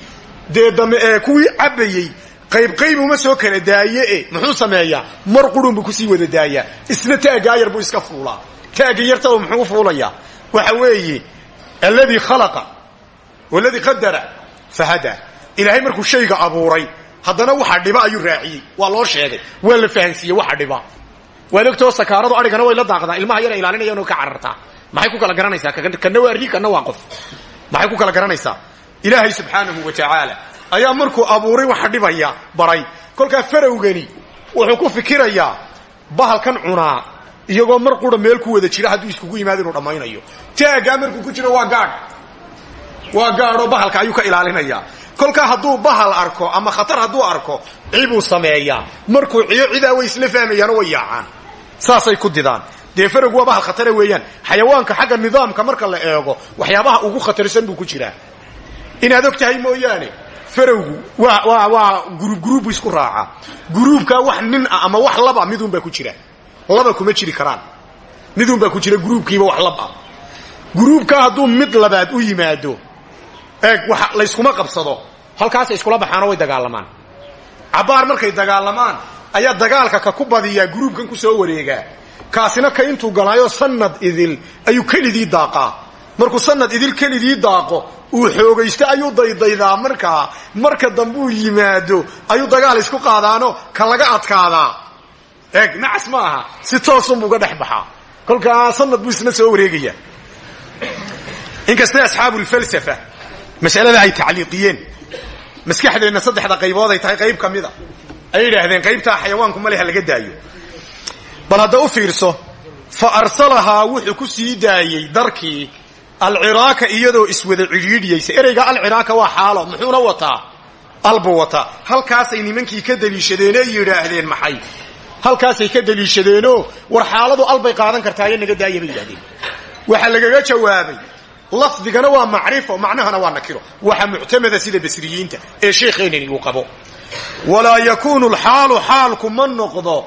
dee dame ee kuwii cabbayey qaybqayb uma soo kala daaye muxuu sameeyaa? Mar qurunbu ku sii wada daayaa. Isna taaggaa yar buu iska fuulaa taagga yarta oo muxuu fuulayaa waxa weeye alladii khalaqa waladii qadara fahada. Ilaahay markuu shayga abuuray haddana waxa dhiba ayuu raaciyey. Waa loo sheegay. Waa la fahansiiyey waxa dhiba. Waad ogtoo sakaaradu adhigana way la daaqdaa. Ilmaha yara ilaalinayaan oo ka carartaa. Maxay ku kala garanaysaa? Kana waa ri kana waa qof. Maxay ku kala garanaysaa? Ilaahay subxaanahu wa tacaala ayaa markuu abuuray waxa dhibaya baray. Kolkaa farowgani wuxuu ku fikirayaa bahalkan cunaa iyagoo mar qura meel ku wada jira hadduu iskugu yimaado inuu dhammaynayo. Taaggaa markuu ku jiro waa gaadh. Waa gaadhoo bahalka ayuu ka ilaalinayaa kolkaa hadduu bahal arko ama khatar hadduu arko cibuu sameeyaa markuu ciyo cidaa way isla fahmayaanoo way yaacaan. Saasay ku didaan. Dee waa bahal khatara weeyaan. Xayawaanka xagga nidaamka marka la eego waxyaabaha ugu khatarsan buu ku jiraa. Inaad og tahay mooyaane farowgu waa waa waa guruub guruubbu isku raacaa. Guruubkaa wax nin ah ama wax laba miduunbaa ku jira laba kuma jiri karaan. Miduunbaa ku jira guruubkiiba wax lab ah. Guruubkaa hadduu mid labaad u yimaado eeg wa layskuma qabsado halkaasay iskula baxaanoo way dagaalamaan. Cabbaar markay dagaalamaan ayaa dagaalka ka ku badiyaa guruubkan ku soo wareegaa. Kaasina ka intuu galaayo sanad idil ayuu kelidii daaqaa. Markuu sanad idil kelidii daaqo uu xoogaysto ayuu daydaydaa markaa. Marka dambuu yimaado ayuu dagaal isku qaadaano ka laga adkaadaa eeg nacas ma aha. Si toosunbu uga dhex baxaa. Kolkaa sanad buu isna soo wareegaya. Inkastay asxaabulfalsafa masalada ay tacliiqiyeen maskaxdeenna saddexda qaybood ay tahay qayb ka ay yidhaahdeen qaybtaa xayawaanku maleha laga daayo. Bal hadda u fiirso fa arsalahaa wuxuu ku sii daayey darkii alciraaka iyadoo iswada cidhiidhiyaysa ereyga alciraaka waa xaalo muxuuna wataa? Albuu wataa. Halkaasay nimankii ka daliishadeenee yidhaahdeen maxay halkaasay ka daliishadeenoo war xaaladu albay qaadan kartaayo naga daaya bay yidhahdeen lagaga jawaabay lafdigana waa macrifo macnahana waa nakiro. Waxa muctamada sida basriyiinta ee sheekheenani uu qabo. Walaa yakuunu lxaalu xaalku ma noqdo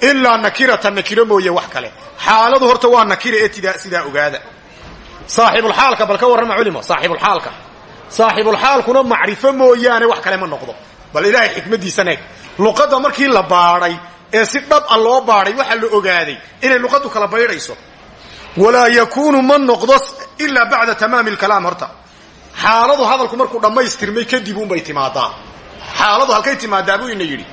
ilaa nakiratan nakiro mooye wax kale. Xaaladu horta waa nakira ee tida sidaa ogaada. Saaxibulxaalka bal ka warrama culimo saaxibulxaalka saaxibulxaalkuna macrifo mooyaane wax kale ma noqdo. Bal ilaahay xikmaddiisan eeg luqadda markii la baadhay ee si dhab a loo baadhay waxaa la ogaaday inay luqaddu kala baydhayso. Walaa yakuunu ma noqdo ilaa bacda tamaami lkalaam horta. Xaaladu hadalku markuu dhammaystirmay kadib unbay timaadaa xaaladu halkay timaadaa buu ina yidhi.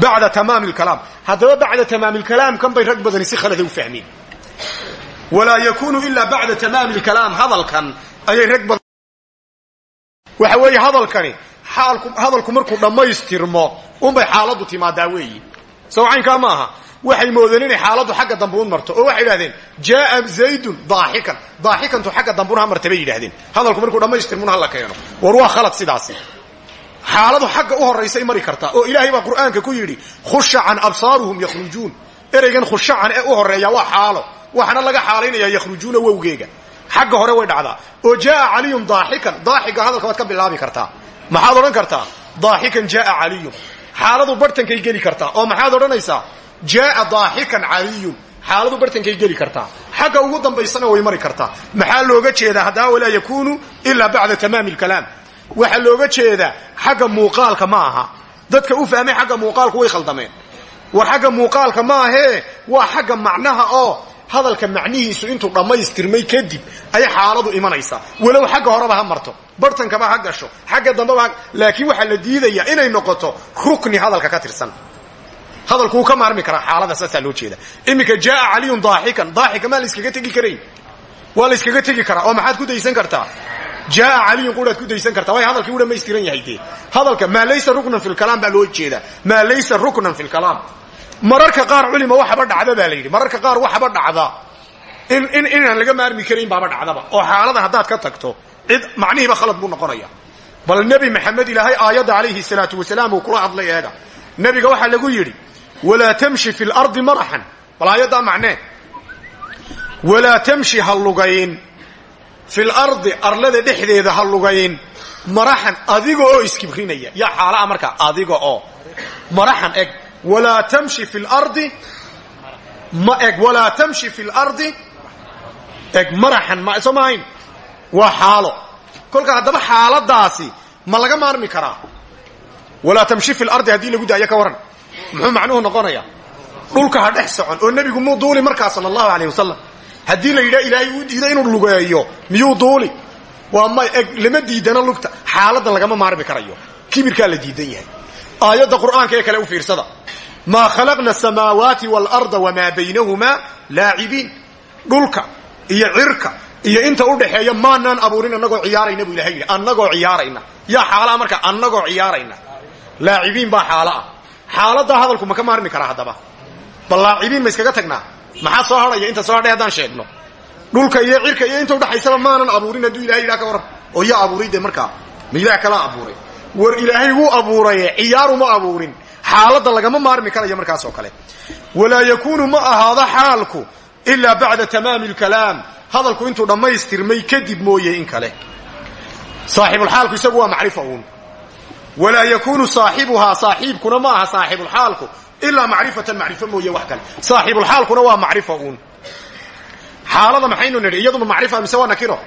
Bacda tamaami lkalaam haddaba bacda tamaami lkalaam kan bay rag badani si khalada u fahmeen walaa yakuunu ilaa bacda tamaami lkalaam hadalkan ayay rag waxa weeye hadalkani xaalku hadalku markuu dhammaystirmo unbay xaaladu timaadaa weeyi sawcaynkaa ma aha. Waxay moodeen inay xaaladdu xagga dambe u marto oo waxay yidhahdeen jaaa zaydun daaxikan. Daaxikantu xagga dambuna ha marta bay yidhahdeen hadalku markuu dhammaystirmuna hala keeno war waa khalad sidaasi. Xaaladu xagga u horaysay mari kartaa oo ilaahay baa qur'aanka ku yidhi khushacan absaaruhum yakhrujuun. Ereygan khushacan ee u horreeya waa xaalo. Waxaana laga xaalaynaya yakhrujuuna wowgeega. Xagga hore way dhacdaa. Oo jaaa caliyun daaxikan. Daaxiga hadalka waad ka bilaabi kartaa. Maxaad odhan kartaa daaxikan jaaa caliyun xaaladu barhtankay geli kartaa. oo maxaad odhanaysaa jaaa daaxikan caliyun. Xaaladu barhtankay geli kartaa. Xagga ugu dambaysana way mari kartaa. Maxaa looga jeedaa haddaba walaa yakuunu ilaa bacda tamaami lkalaam waxaa looga jeedaa xagga muuqaalka ma aha. Dadka u fahmay xagga muuqaalku way khaldameen. War xagga muuqaalka ma ahee waa xagga macnaha oo hadalka macnihiisu intuu dhammaystirmay kadib ayay xaaladu imanaysaa. Walow xagga horeba ha marto. Bartankaba ha gasho. Xagga dambeba laakiin waxaa la diidayaa inay noqoto rukni hadalka ka tirsan. Hadalku ka maarmi karaa xaalada saasaa loo jeeda iminka jaaa caliyun daaxikan. Daaxika maa la iskaga tegi karayn waa la iskaga tegi karaa oo maxaad ku daysan kartaa? Jaaa caliyun quraad ku daysan kartaa. Way hadalkii u dhamaystiran yahay hadalka maa laysa ruknan fi lkalaam baa loo jeedaa. Maa laysa ruknan fi lkalaam mararka qaar culima waxaba dhacda baa la yidhi. Mararka qaar waxaba dhacda. In in inaan laga maarmi karayn baaba dhacdaba. Oo xaalada haddaad ka tagto cid macnihiiba khalad buu noqonaya. Bal nebi maxamed ilaahay aayadda calayhi salaatu wasalaam uu kula hadlay eega. Nebiga waxaa lagu yidhi walaa tamshi fi lardi maraxan. Bal aayaddaa macnee walaa tamshi ha lugayn. Fi lardi arlada dhexdeeda ha lugayn. Maraxan iskibrinaya. Yaa xaalaa markaa adiga oo. Maraxan walaa tamshi fi lardi ma eg walaa tamshi fi lardi eg maraxan ma soo maahayn waa xaalo. Kolka haddaba xaaladaasi ma laga maarmi karaa. Walaa tamshi fi lardi haddii lagu daayo ka waran. Muxuu macnuhu noqonaya? Dhulka ha dhex socon oo nebigu muu duuli markaa sala allahu alayh wasalam haddii la yidhaha ilaahay uu diido inuu lugeeyo miyuu duuli? Waa may eg lama diidana lugta. Xaaladan lagama maarmi karayo. Kibirkaa la maa khalaqna asamaawaati waalarda wamaa baynahumaa laacibiin. Dhulka iyo cirka iyo inta u dhaxeeya maanaan abuurin annagoo ciyaarayna buu ilahay yidhi annagoo ciyaarayna. Yaa xaalaa marka annagoo ciyaarayna. Laacibiin baa xaalo ah. Xaaladaa hadalku ma ka maarmi karaa haddaba. Bal laacibiin ma iskaga tagnaa? Maxaa soo hadhaya? Inta soo hadhay haddaan sheegno. Dhulka iyo cirka iyo inta udhaxaysaba maanan abuurin hadduu ilahay yidhaha ka warran oo yaa abuuray de markaa ma ilaah kalaa abuuray. War ilaahay wuu abuuraye ciyaaruma abuurin xaaladda lagama maarmi karayo markaas oo kale. Walaa yakuunu ma ahaado xaalku ilaa bacda tamaami alkalaam. Hadalku intuu dhammaystirmay kadib mooye in kale. Saaxibulxaalku isagu waa macrifa walaa yakuunu saaxibuhaa saaxiibkuna ma aha saaxibulxaalku ilaa macrifatan macrifo mooye wax kale. Saaxibulxaalkuna waa macrifa uun. Xaalada maxaynu nidhi? Iyaduma mise waa nakiro?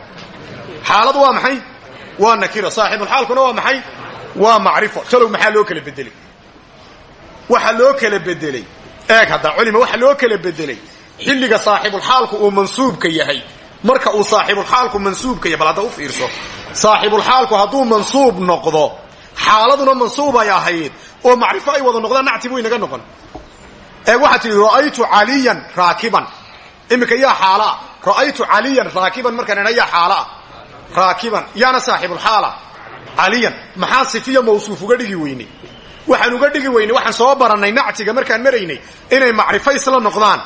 Xaaladu waa maxay? Waa nakiro. Saaxibulxaalkuna waa maxay? Waa macrifo. Talow maxaa loo kala bedelay waxa loo kala bedelay. Eeg hadda culima waxa loo kala bedelay. Xilliga saaxibulxaalku uu mansuubka yahay. Marka uu saaxibulxaalku mansuubka yahay bal hadda u fiirso. Saaxibulxaalku hadduu mansuub noqdo xaaladuna mansuub ay ahayd oo macrifo ay wada noqdaan nacti inaga noqon. Eeg waxaa tidhi ra'aytu caliyan raakiban. Iminka yaa xaalaa ra'aytu caliyan raakiban. Markaan idha yaa xaalaa raakiban. Yaana saaxibulxaala caliyan maxaa sifiya mawsuuf uga dhigi weyney waxaan uga dhigi weynay waxaan soo barannay nactiga markaan maraynay inay macrifo isla noqdaan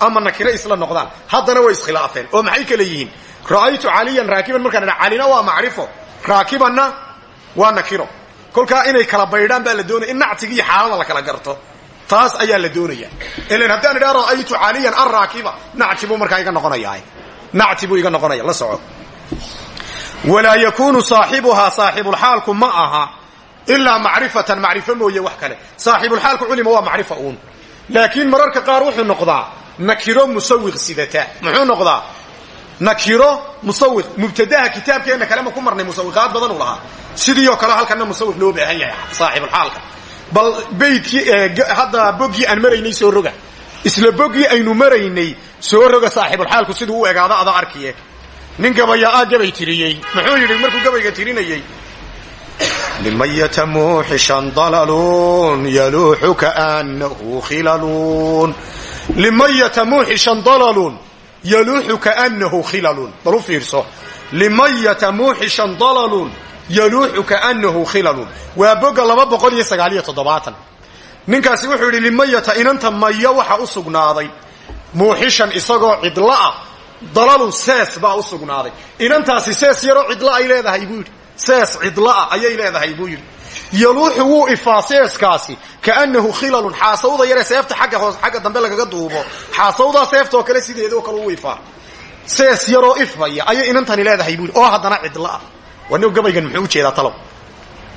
ama nakiro isla noqdaan. Haddana way iskhilaafeen oo maxay kale yihiin? Ra'aytu caliyan raakiban markaan idha waa macrifo raakibanna waa nakiro. Kolkaa inay kala baydhaan baa la doonaya in nactiga iyo xaalada la kala garto. Taas ayaa la doonaya. Ilan haddaan idhaa ra'aytu caliyan arraakiba nacti markaa iga noqonaya nacti iga noqonaya la soco. Walaa yakuunu saaxibuhaa saaxibulxaalku ma aha ilaa macrifatan macrifo mooye wax kale saaxibulxaalku culima waa macrifa uun laakiin mararka qaar wuxuu noqdaa nakiro musawiq sidata muxuu noqdaa nakiro musawiq mubtadaha kitaabkeenna kalema ku marnay musawiqaad badan u lahaa sidii oo kale halkana musawiq loo baahan yahay saaxibulxaalka bal beydkii hadda boggii aan maraynay soo roga isla boggii aynu maraynay soo roga saaxibulxaalku siduu u egaado ada arkiye nin gabayaa gabay tiriyey muxuu yidhi markuu limayata muuxishan dalalun yaluuxu kaanahu khilalun limayata muuxishan dalalun yaluuxu kaanahu khilalun bal u fiirso limayata muuxishan dalalun yaluuxu kaanahu khilalun waa bogga laba boqol iyo sagaaliyo toddobaatan ninkaasi wuxuu yidhi limayata inanta maya waxa u sugnaaday muuxishan isagoo cidla'a dalalun sees baa u sugnaaday inantaasi sees yaroo cidla ay leedahay buu yidhi sees cidla'a ayay leedahay buu yidhi. Yaluuxu wuu ifaa seeskaasi kaanahu khilalun xaasawda yaree seefta agga hoos xagga dambe lagaga duubo. Xaasawdaa seeftaoo kale sideedoo kale u ifaa. Sees yaroo ifaya ayay inantani leedahay buu yidhi. Oo haddana cidla'a waa nin gabaygan muxuu u jeedaa talow.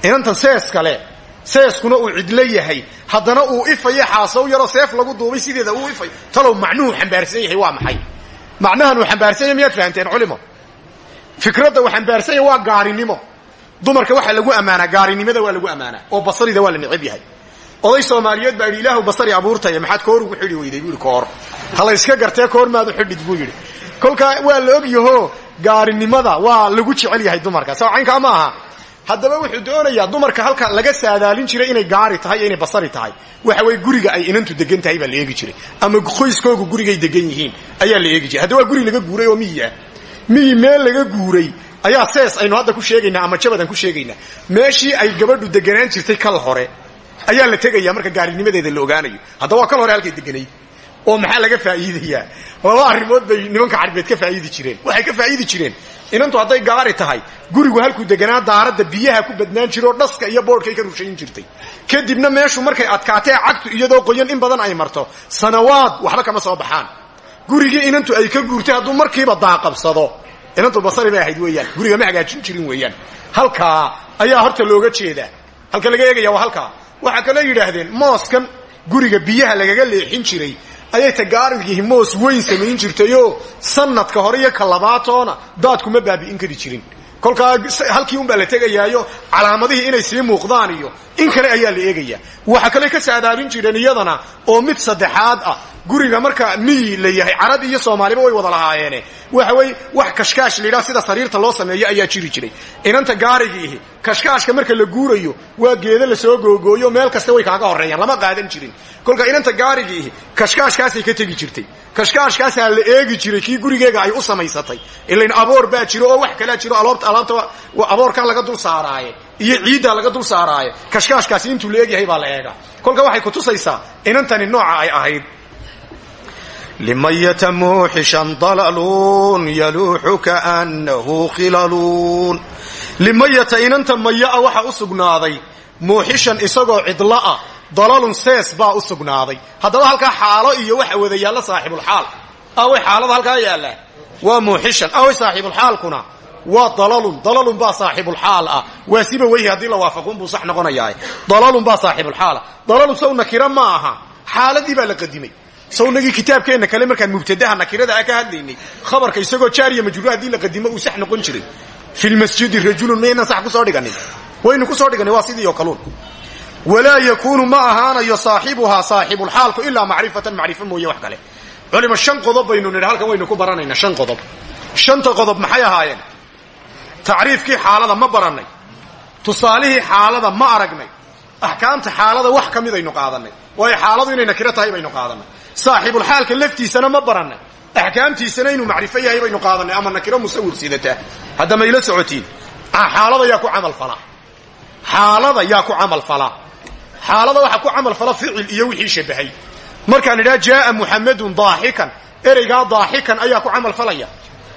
Inantan sees kale seeskuna uu cidlo yahay. Haddana uu ifayo xaasaw yaroo seef lagu duubay sideeda uu ifayo talow macnuhu xambaarsan yahay waa maxay? Macnahan uu xambaarsanya miyaad fahamteen culimo fikradda uu xambaarsanya waa gaarinimo. Dumarka waxaa lagu ammaanaa gaarinimada waa lagu ammaanaa oo basarida waa la necab yahay. Oday soomaaliyeed baa ilaahu basari abuurtaya maxaad koor ugu xidhi weyday buu yidhi koor. Ha la yska gartee koor maad u xidhid buu yidhi. Kolkaa waa la ogyaho gaarinimada waa lagu jecel yahay dumarka. Caynkaa ma aha. Haddaba wuxuu doonayaa dumarka halka laga saadaalin jiray inay gaari tahay iyo inay basari tahay. Waxa weye guriga ay inantu degan tahay baa jiray. Ama qoyskoogu gurigay degan yihiin ayaa la jiray. Hadda waa laga guuray oo miyi miyi meel laga guuray. Ayaa sees aynu hadda ku sheegaynaa ama jabadaan ku sheegaynaa meeshii ay gabadhu deganaan jirtay kal hore ayaa la tegaya marka gaarinimadeeda la ogaanayo. Haddaba waa kal hore halkay deganayd oo maxaa laga faa'iidayaa laba arrimood bay nimanka carbeed ka faa'iidi jireen. Waxay ka faa'iidi jireen. Inantu hadday gaari tahay gurigu halkuu deganaa daaradda biyaha ku badnaan jiro dhaska iyo boodhkay ka rushayn jirtay. Kadibna meeshu markay adkaatee cagtu iyadoo qoyan in badan ay marto. Sanawaad waxba kama soo baxaan gurigii inantu ay ka guurtay hadduu markiiba daaqabsado. Inantu basari bay ahayd weeyaan. Guriga ma hagaajin jirin weeyaan. Halkaa ayaa horta looga jeedaa. Halka laga eegaya waa halkaa. Waxaa kaloo yidhaahdeen mooskan guriga biyaha lagaga leexin jiray ayay tagaarigii moos weyn samayn jirtayoo sanadka hore iyo ka labaatoona daadkuma baabi'in kari jirin. Kolkaa halkii un baa la tegayaayo calaamadihii inay sii muuqdaan iyo in kale ayaa la eegaya waxa kale ka saadaabin jireen iyadana oo mid saddexaad ah guriga marka miyi la yahay. Carabi iyo soomaaliba way wada lahaayeene. Waxa wey wax kashkaash layidhaha sida sariirta loo sameeyo ayaa jiri jiray. Inanta gaarigiihi kashkaashka marka la guurayo waa geedo la soo googooyo meel kasta way kaaga horreeyaan lama qaadan jirin. Kolka inanta gaarigiihi kashkaashkaasay ka tegi jirtay. Kashkaashkaasaa la eegi jiray kii gurigeega ay u samaysatay. Ilayn aboor baa jiro oo wax kalaa jiro alaabta aboorkaa laga dul saaraaye iyo ciiddaa laga dul saaraaye. Kashkaashkaasi intuu la eegyahay la eegaa. Kolka waxay kutusaysaa inantani nooca ay ahayd limayata muuxishan dalalun yaluuxu kaannahu khilaluun limayata inanta mayaa waxa u sugnaaday muuxishan isagoo cidla'a dalalun sees baa u sugnaaday haddaba halkaa xaalo iyo waxa wada yaalla saaxibulxaal away xaalada halkaa yaallaa waa muuxishan away saaxibulxaalkuna waa dalalun dalalun baa saaxibulxaal ah waa siba weyhi haddii la waafaqun buu sax noqonayaa dalalun baa saaxibulxaala dalalun sow nakira ma aha xaaladii baa la qadimay sawnagii kitaabkeenna kale markaan mubtadaha nakirada ka hadlaynay khabarka isagoo jaariya majruur haddii la qadimo uu sax noqon jiray. Fi lmasjidi rajulun maynan sax ku soo dhiganin waynu ku soo dhiganay waa sidii oo kaluun walaa yakuunu ma ahaanayo saaxibuhaa saaxibulxaalku ilaa macrifatan macrifo mooye wax kale. Culimo shan qodob baynu nidhi halkan waynu ku baranaynaa shan qodob. Shanta qodob maxay ahaayeen? Tacriifkii xaalada ma barannay. Tusaalihii xaalada ma aragnay. Axkaamta xaalada wax ka qaadanay waayo xaaladu inay nakiro baynu qaadanay saaxibulxaalka laftiisana ma barannay axkaamtiisana inuu macrifo yahay baynu qaadanay ama nakiro musawir sidataa hadda mayla socotiin. Xaalada yaa ku camalfalaa xaalada yaa ku camalfalaa xaalada waxaa ku camalfala ficil iyo wixii shabahay. Markaan idhaha jaaa muxamedun daaxikan. Ereygaa daaxikan ayaa ku camalfalaya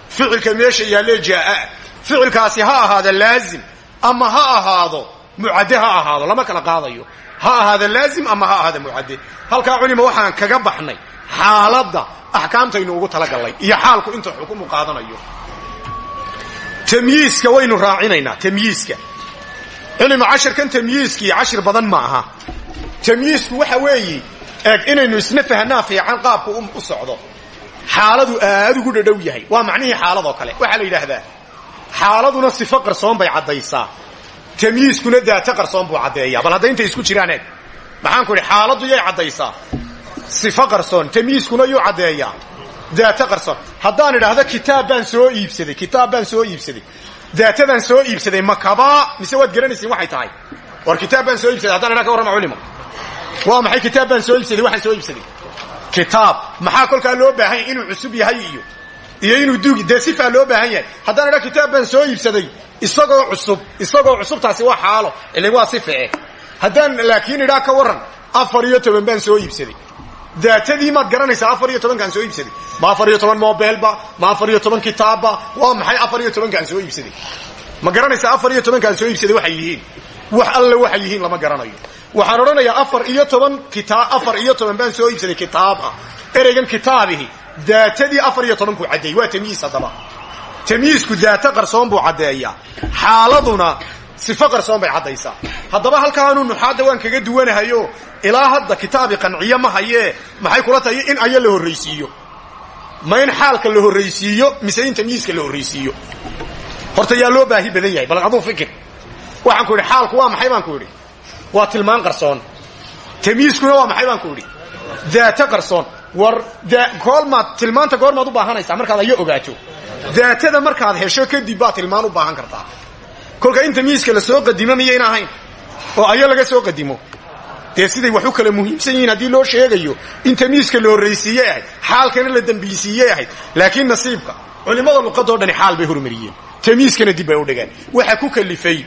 ficilka meesha yaalle jaaa. Ficilkaasi ha ahaado laazim ama ha ahaado mucadde ha ahaado lama kala qaadayo ha ahaado laazim ama ha ahaado mucadde halkaa culima waxaan kaga baxnay xaaladda axkaamtaynu ugu talagallay iyo xaalku inta xukumu qaadanayo. Tamyiiska waynu raacinaynaa tamyiiska. Culima cashirkan tamyiiskii cashir badan ma aha. Tamyiisku waxa weeye eeg inaynu isna fahnaa fiican qaabku u socdo. Xaaladu aad ugu dhadhow yahay. Waa macnihii xaaladoo kale. Waxaa la yidhaahdaa xaaladuna sifo qarsoon bay caddaysaa tamyiiskuna daata qarsoon buu caddeeyaa. Bal hadda intay isku jiraan eeg maxaanku idhi xaaladdu yay caddaysaa. Sifo qarsoon tamyiiskuna yuu caddeeyaa. Daata qarsoon. Haddaan idhaahdo kitaab baan soo iibsaday kitaab baan soo iibsaday. Daatadaan soo iibsaday makabaa mise waad garanaysiin waxay tahay? War kitaab baan soo iibsaday haddaan idhaa ka warrama culimo. Waa maxay kitaab baan soo iibsaday waxaan soo iibsaday? Kitaab. Maxaa kolkaa loo baahan yahay inuu cusub yahay iyo iyo inuu duugi dee sifaa loo baahan yahay? Haddaan idhaa kitaab baan soo iibsaday isagoo cusub isagoo cusubtaasi waa xaalo ilan waa sifae. Haddaan laakiin idhaa ka warran afar iyo toban baan soo iibsaday. Daatadii maad garanaysaa afar iyo tobankaan soo iibsaday. Ma afar iyo toban ma afar iyo toban kitaabba waa maxay afar iyo tobankaan soo iibsaday? Ma garanaysaa afar iyo tobankaan soo iibsaday waxay yihiin? Wax alle waxay yihiin lama garanayo. Waxaan odhanayaa afar iyo toban afar iyo toban baan soo iibsaday kitaab ah. Ereygan kitaabihi daatadii afar iyo tobankuu caddeeyey waa tamyiis haddaba tamyiisku daata qarsoon buu caddeeyaa. Xaaladuna sifo qarsoon bay caddaysaa. Haddaba halkaanu nuxaadda waan kaga duwanahayo ilaa hadda kitaabi qanciye ma hayee maxay kula tahay in aya la horraysiiyo? Ma in xaalka la horraysiiyo mise in tamyiiska la horraysiiyo? Horta yaa loo baahi badan yahay bal aduu fikir. Waxaan ku xaalku waa maxay? baan ku idhi waa tilmaan qarsoon. Tamyiiskuna waa maxay? baan ku idhi daata qarsoon. War goormaad tilmaanta goormaad u baahanaysaa markaad ayo ogaato daatada markaad hesho kadib baad tilmaan u baahan kartaa. Kolka in tamyiiska la soo qadimo miyayna ahayn? Oo ayo laga soo qadimo? Dee siday wax u kala muhiimsan yihiin haddii loo sheegayo? In tamyiiska la horraysiiyey ahayd xaalkana la dembaysiiyey ahayd laakiin nasiibka culimmada luqadoo dhani xaal bay hormariyeen tamyiiskana dib bay u dhigeen waxa ku kalifay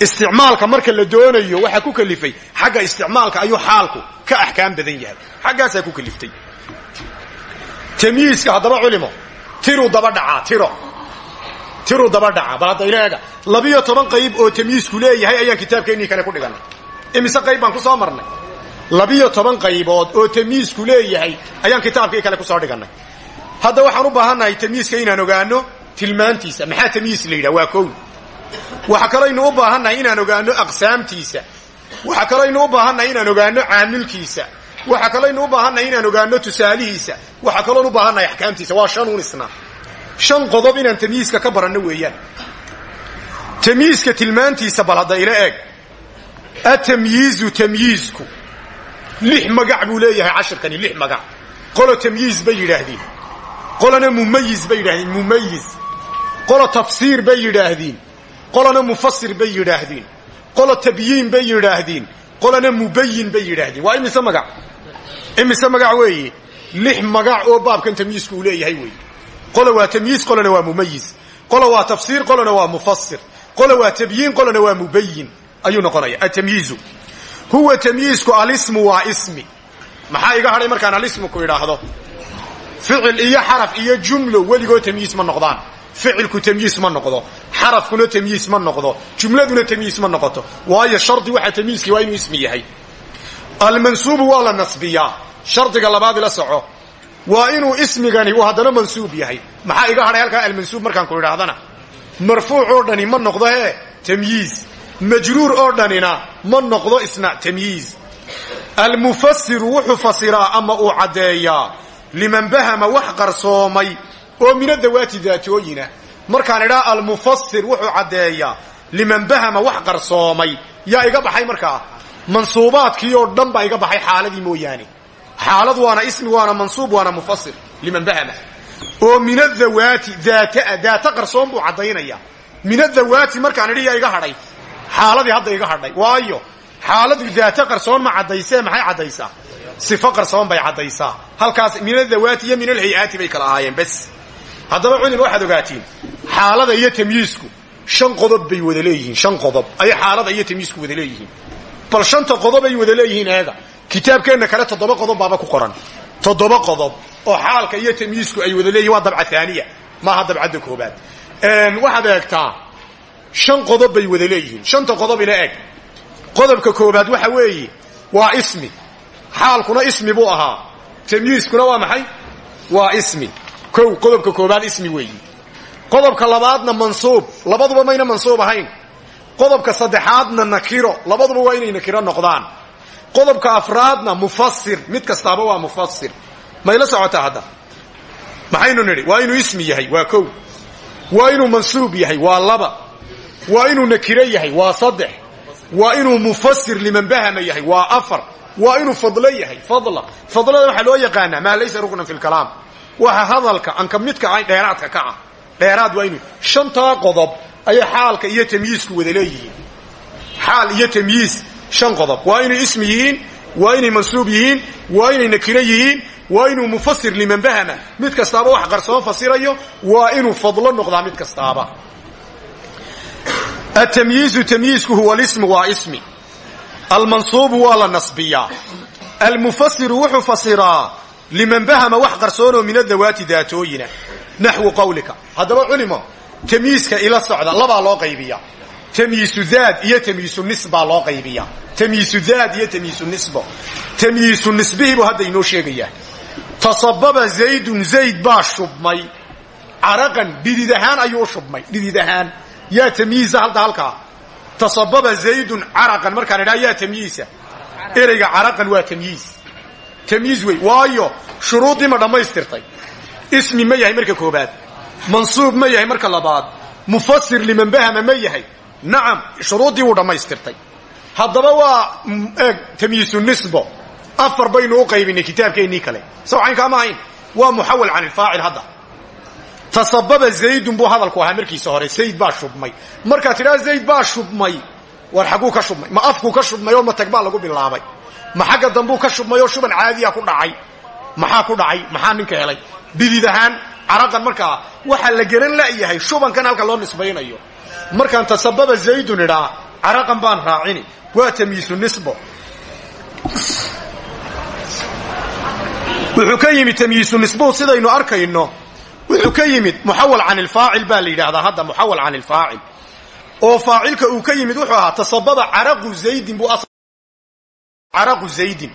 isticmaalka marka la doonayo waxaa ku kalifay xagga isticmaalka ayuu xaalku ka axkaam badan yahay. Xaggaasaa ku kaliftay. Tamyiiska haddaba culimo tiruu daba dhacaa tiro tiruu daba dhacaa bal hadda ilaaga labiyo toban qayb oo tamyiisku leeyahay ayaan kitaabkeennii kale ku dhigannay imise qayb baan ku soo marnay. Labiyo toban qaybood oo tamyiisku leeyahay ayaan kitaabkii kale ku soo dhigannay. Hadda waxaan u baahannahay tamyiiska inaan ogaano tilmaantiisa. Maxaa tamyiis la yidhaha? Waa kow. Waxa kaloaynu u baahannahay inaan ogaano aqsaamtiisa. Waxa kaloaynu u baahannahay inaan ogaano caamilkiisa waxa kaloaynu u baahannahay inaan ogaano tusaalihiisa. Waxa kaloon u baahannahay axkaamtiisa. Waa shan un isna. Shan qodob inaan tamyiiska ka baranno weeyaan. Tamyiiska tilmaantiisa bal hadda ila eeg. Atamyiizu tamyiizku. Lix magac buu leeyahay cashirkani lix magac. Qolo tamyiiz bay yidhaahdeen. Qolona mumayiz bay yidhahdeen mumayiz qolo tafsiir bay yidhaahdeen. Qolona mufasir bay yidhaahdeen. Qolo tabyiin bay yidhaahdeen. Qolona mubayin bay yidhaahdeen. Waa imise magac imise magac weeye lix magac oo baabkan tamyiisku uu leeyahay weeye qolo waa tamyiiz qolona waa mumayiz qolo waa tafsiir qolona waa mufasir qolo waa tabyiin qolona waa mubayin ayuu noqonaya atamyiizu huwa tamyiizku alismu waa ismi. Maxaa iga hadhay markaan alismuku idhaahdo? Ficil iyo xaraf iyo jumlo weligoo tamyiis ma noqdaan. Ficilku tamyiis ma noqdo. Xarafkuna tamyiis ma noqdo. Jumladuna tamyiis ma noqoto. Waayo shardi waxa tamyiiskii waa inuu ismi yahay almansuubu waa la nasbiyaa. Shardiga labaad ila soco. Waa inuu ismigani uu haddana mansuub yahay. Maxaa iga hadhay halkaa almansuub markaan ku idhaahdana marfuuc oo dhani ma noqdo hee? Tamyiiz. Majruur oo dhanina ma noqdo isna tamyiiz. Almufasiru wuxuu fasiraa ama uu caddeeyaa. Liman bahama wax qarsoomay oo min adawaati daatooyina markaan idhaa almufasir wuxuu caddeeyaa. Liman bahama wax qarsoomay. Yaa iga baxay markaa mansuubaadkii oo dhan baa iga baxay xaaladii mooyaane. Xaalad waana ismi waana mansuub waana mufasir liman bahama oo min adawaati daataa daata qarsoon buu caddaynaya min adawaati markaan idhi iga hadhay. Xaaladii hadda iga hadhay. Waayo xaaladu daata qarsoon ma caddaysee maxay caddaysaa? Sifo qarsoon bay caddaysaa. Halkaas min adawaati iyo min alhay-aati bay kala ahaayeen bas haddaba culim waxaad ogaatiin xaalada iyo tamyiisku shan qodob bay wada leeyihiin shan qodob. Ayay xaalada iyo tamyiisku wada leeyihiin bal shanta qodob ay wada leeyihiin eega. Kitaabkeenna kale toddoba qodob baaba ku qoran. Toddoba qodob oo xaalka iyo tamyiisku ay wada leeyihiin waa dabca aaniya maaha dabcadda koobaad. Waxaad eegtaa shan qodob bay wada leeyihiin. Shanta qodob ila eg qodobka koobaad waxa weeye waa ismi. Xaalkuna ismi buu ahaa. Tamyiiskuna waa maxay? Waa ismi. Kow qodobka koobaad ismi weeyi. Qodobka labaadna mansuub. Labaduba mayna mansuub ahayn qodobka saddexaadna nakiro labaduba waa inay nakiro noqdaan. Qodobka afraadna mufasir mid kastaaba waa mufasir mayla socotaa hadda? Maxaynu nidhi waa inuu ismi yahay waa kow. Waa inuu mansuub yahay waa laba. Waa inuu nakiro yahay waa saddex. Waa inuu mufasir liman bahama yahay waa afar. Waa inuu fadlo yahay fadla. Fadlada waxaa loo yaqaanaa maa laysa ruknan fi lkalaam waxa hadalka aan ka midka ahayn dheeraadka ka ah. Dheeraad waa inuu shantaa qodob ayay xaalka iyo tamyiisku wada leeyihiin. Xaal iyo tamyiis shan qodob. Waa inay ismi yihiin waa inay mansuub yihiin waa inay nakiro yihiin waa inuu mufasir liman bahama. Mid kastaaba wax qarsoon fasirayo waa inuu fadlo noqdaa mid kastaaba. Atamyiizu tamyiisku huwa lismu waa ismi. Almansuubu waa la nasbiyaa almufasiru wuxuu fasiraa liman bahama wax qarsoonoo min adawaati daatooyina. Naxwu qawlika. Haddaba culimo tamyiiska ila socda labaa loo qaybiya tamyiisu daad iyo tamyiisu nisbaa loo qaybiya tamyiisu daad iyo tamyiisu nisbo. Tamyiisu nisbihiibuu hadda inoo sheegayaa. Tasababa zaydun zayd baa shubmay. Caraqan dhidid ahaan ayuu shubmay dhidid ahaan. Yaa tamyiisa halda halkaa. Tasababa zaydun caraqan markaan idhaa yaa tamyiisa ereyga caraqan waa tamyiis tamyiis wey waayo shuruuddii ma dhammaystirtay. Ismi ma yahay marka koobaad mansuub ma yahay marka labaad. Mufasir liman bahama ma yahay. Nacam shuruuddii wuu dhammaystirtay haddaba waa eeg tamyiisu nisbo. Afar baynu u qaybinay kitaabkeennii kale. Sawcaynkaa ma ahayn waa muxawal can ilfaacil hadda. Tasababa zaydun buu hadalku ahaa markiisa hore. Zayd baa shubmay. Markaa tidhaa zayd baa shubmay war xagguu ka shubmay. Ma afkuu ka shubmay oo matag baa lagu bilaabay. Ma xagga dambuu ka shubmay oo shuban caadiya ku dhacay. Maxaa ku dhacay? Maxaa ninka helay? Dhidid ahaan caraqan markaa waxaa la geran la'yahay shubankan halka loo nisbaynayo. Markaan tasababa zaydun idhaa caraqan baan raacini. Waa tamyiisu nisbo. Wuxuu ka yimid tamyiisu nisbuhu sidaynu arkayno. Wuxuu ka yimid muxawal can ilfaacil baa la yidhahdaa hadda muxawal can ilfaacil oo faacilka uu ka yimid wuxuu ahaa tasababa caraqu zaydin buu caraqu zaydin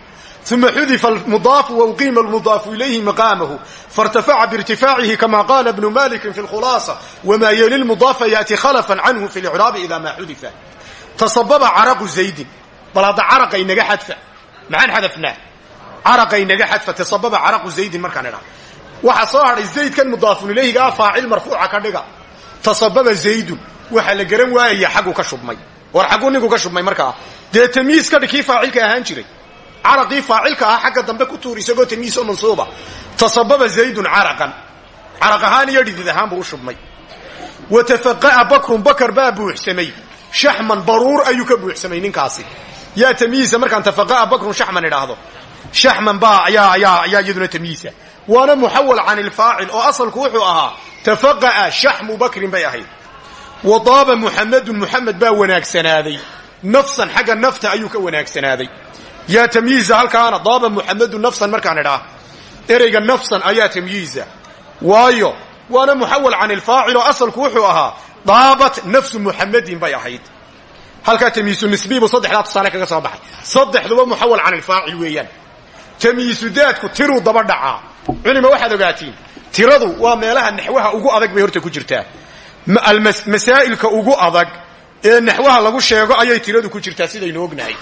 uma xudifa almudaafu wauqiima almudaafu ilayhi maqaamahu fairtafaca biirtifaacihi kama qaala bnu malikin fi lkhulaasa wamaa yeli lmudaafa yaati khalafan canhu fi licraabi idaa maa xudifa tasababa caraqu zaydin bal hadda caraqa inaga xadfa maxaan xadafnaa caraqa inaga xadfa tasababa caraqu zaydin markaan idhaa waxaa soo hadhay zaydkan mudaafun ilayhigaa faacil marfuuca ka dhiga tasababa zaydun waxaa la garan waayaya xaggu ka shubmay war xagguu ninku ka shubmay markaa dee tamiis ka dhig kii faacilka ahaan jiray caraqii faacilka ah xagga dambe ku tuur isagoo tamiis oo mansuuba tasababa zaydun caraqan caraq ahaan iyo dhidid ahaan buu u shubmay wa tafaqa'a bakrun bakar baa buuxsamay shaxman baruur ayuu ka buuxsamay ninkaasi yaa tamyiisa markaan tafaqa'a bakrun shaxman idhaahdo shaxman baa ayaa iyaduna tamyiisa waana muxawal can ilfaacil oo asalku wuxuu ahaa tafaqa'a shaxmu bakrin bay ahayd wa daaba muxamedun muxamed baa wanaagsanaaday nafsan xagga nafta ayuu ka wanaagsanaaday yaa tamyiiza halkaana daaba muxamedun nafsan markaan idhaa. Ereyga nafsan ayaa tamyiiza waayo waana muxawal can ilfaacil oo asalku wuxuu ahaa daabat nafsu muxamedin bay ahayd. Halkaa tamyiisu nisbiibu saddexdaa tusaale kaga soo baxay. Saddexduba muxawal can ilfaacil weeyaan. Tamyiisu daadku tiruu daba dhacaa culima waxaad ogaatiin tiradu waa meelaha naxwaha ugu adag bay horta ku jirtaa. Masaa'ilka ugu adag ee naxwaha lagu sheego ayay tiradu ku jirtaa sidaynu ognahay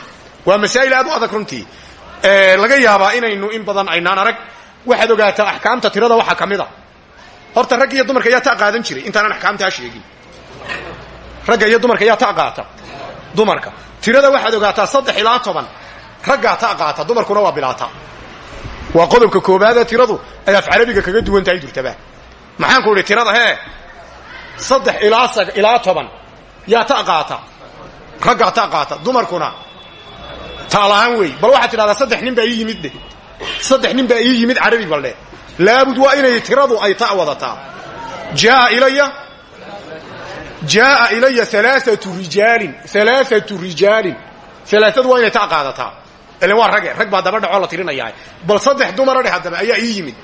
waa masaa'il aad u adag runtii. Laga yaabaa inaynu in badan aynaan arag. Waxaad ogaataa axkaamta tirada waxaa ka mid a. Horta ragga iyo dumarka yaa ta qaadan jiray. Intaanan axkaamtaa sheegin. Ragga iyo dumarka yaa ta qaata. Dumarka. Tirada waxaad ogaataa saddex ilaa toban. Raggaa ta qaata. Dumarkuna waa bilaata waa qodobka koobaadee tiradu ay af carabiga kaga duwan tahay durtaba. Maxaan ku idhi tirada hee saddex ilaa toban yaa ta qaata. Raggaa ta qaata. Dumarkuna taalahaan wey bal waxaad tidhahdaa saddex nin baa yimid dheh saddex nin baa ii yimid carabi baldhe laabud waa inay tiradu ay ta wadataa. Jaaa ilaya jaaa ilaya alaaatu rijaalin alaaatu rijaalin. Alaaadu waa inay ta qaadataa. Ilan waa rage rag baa daba dhacoo la tirinayaa. Bal saddex dumara dheh haddaba ayaa yimid.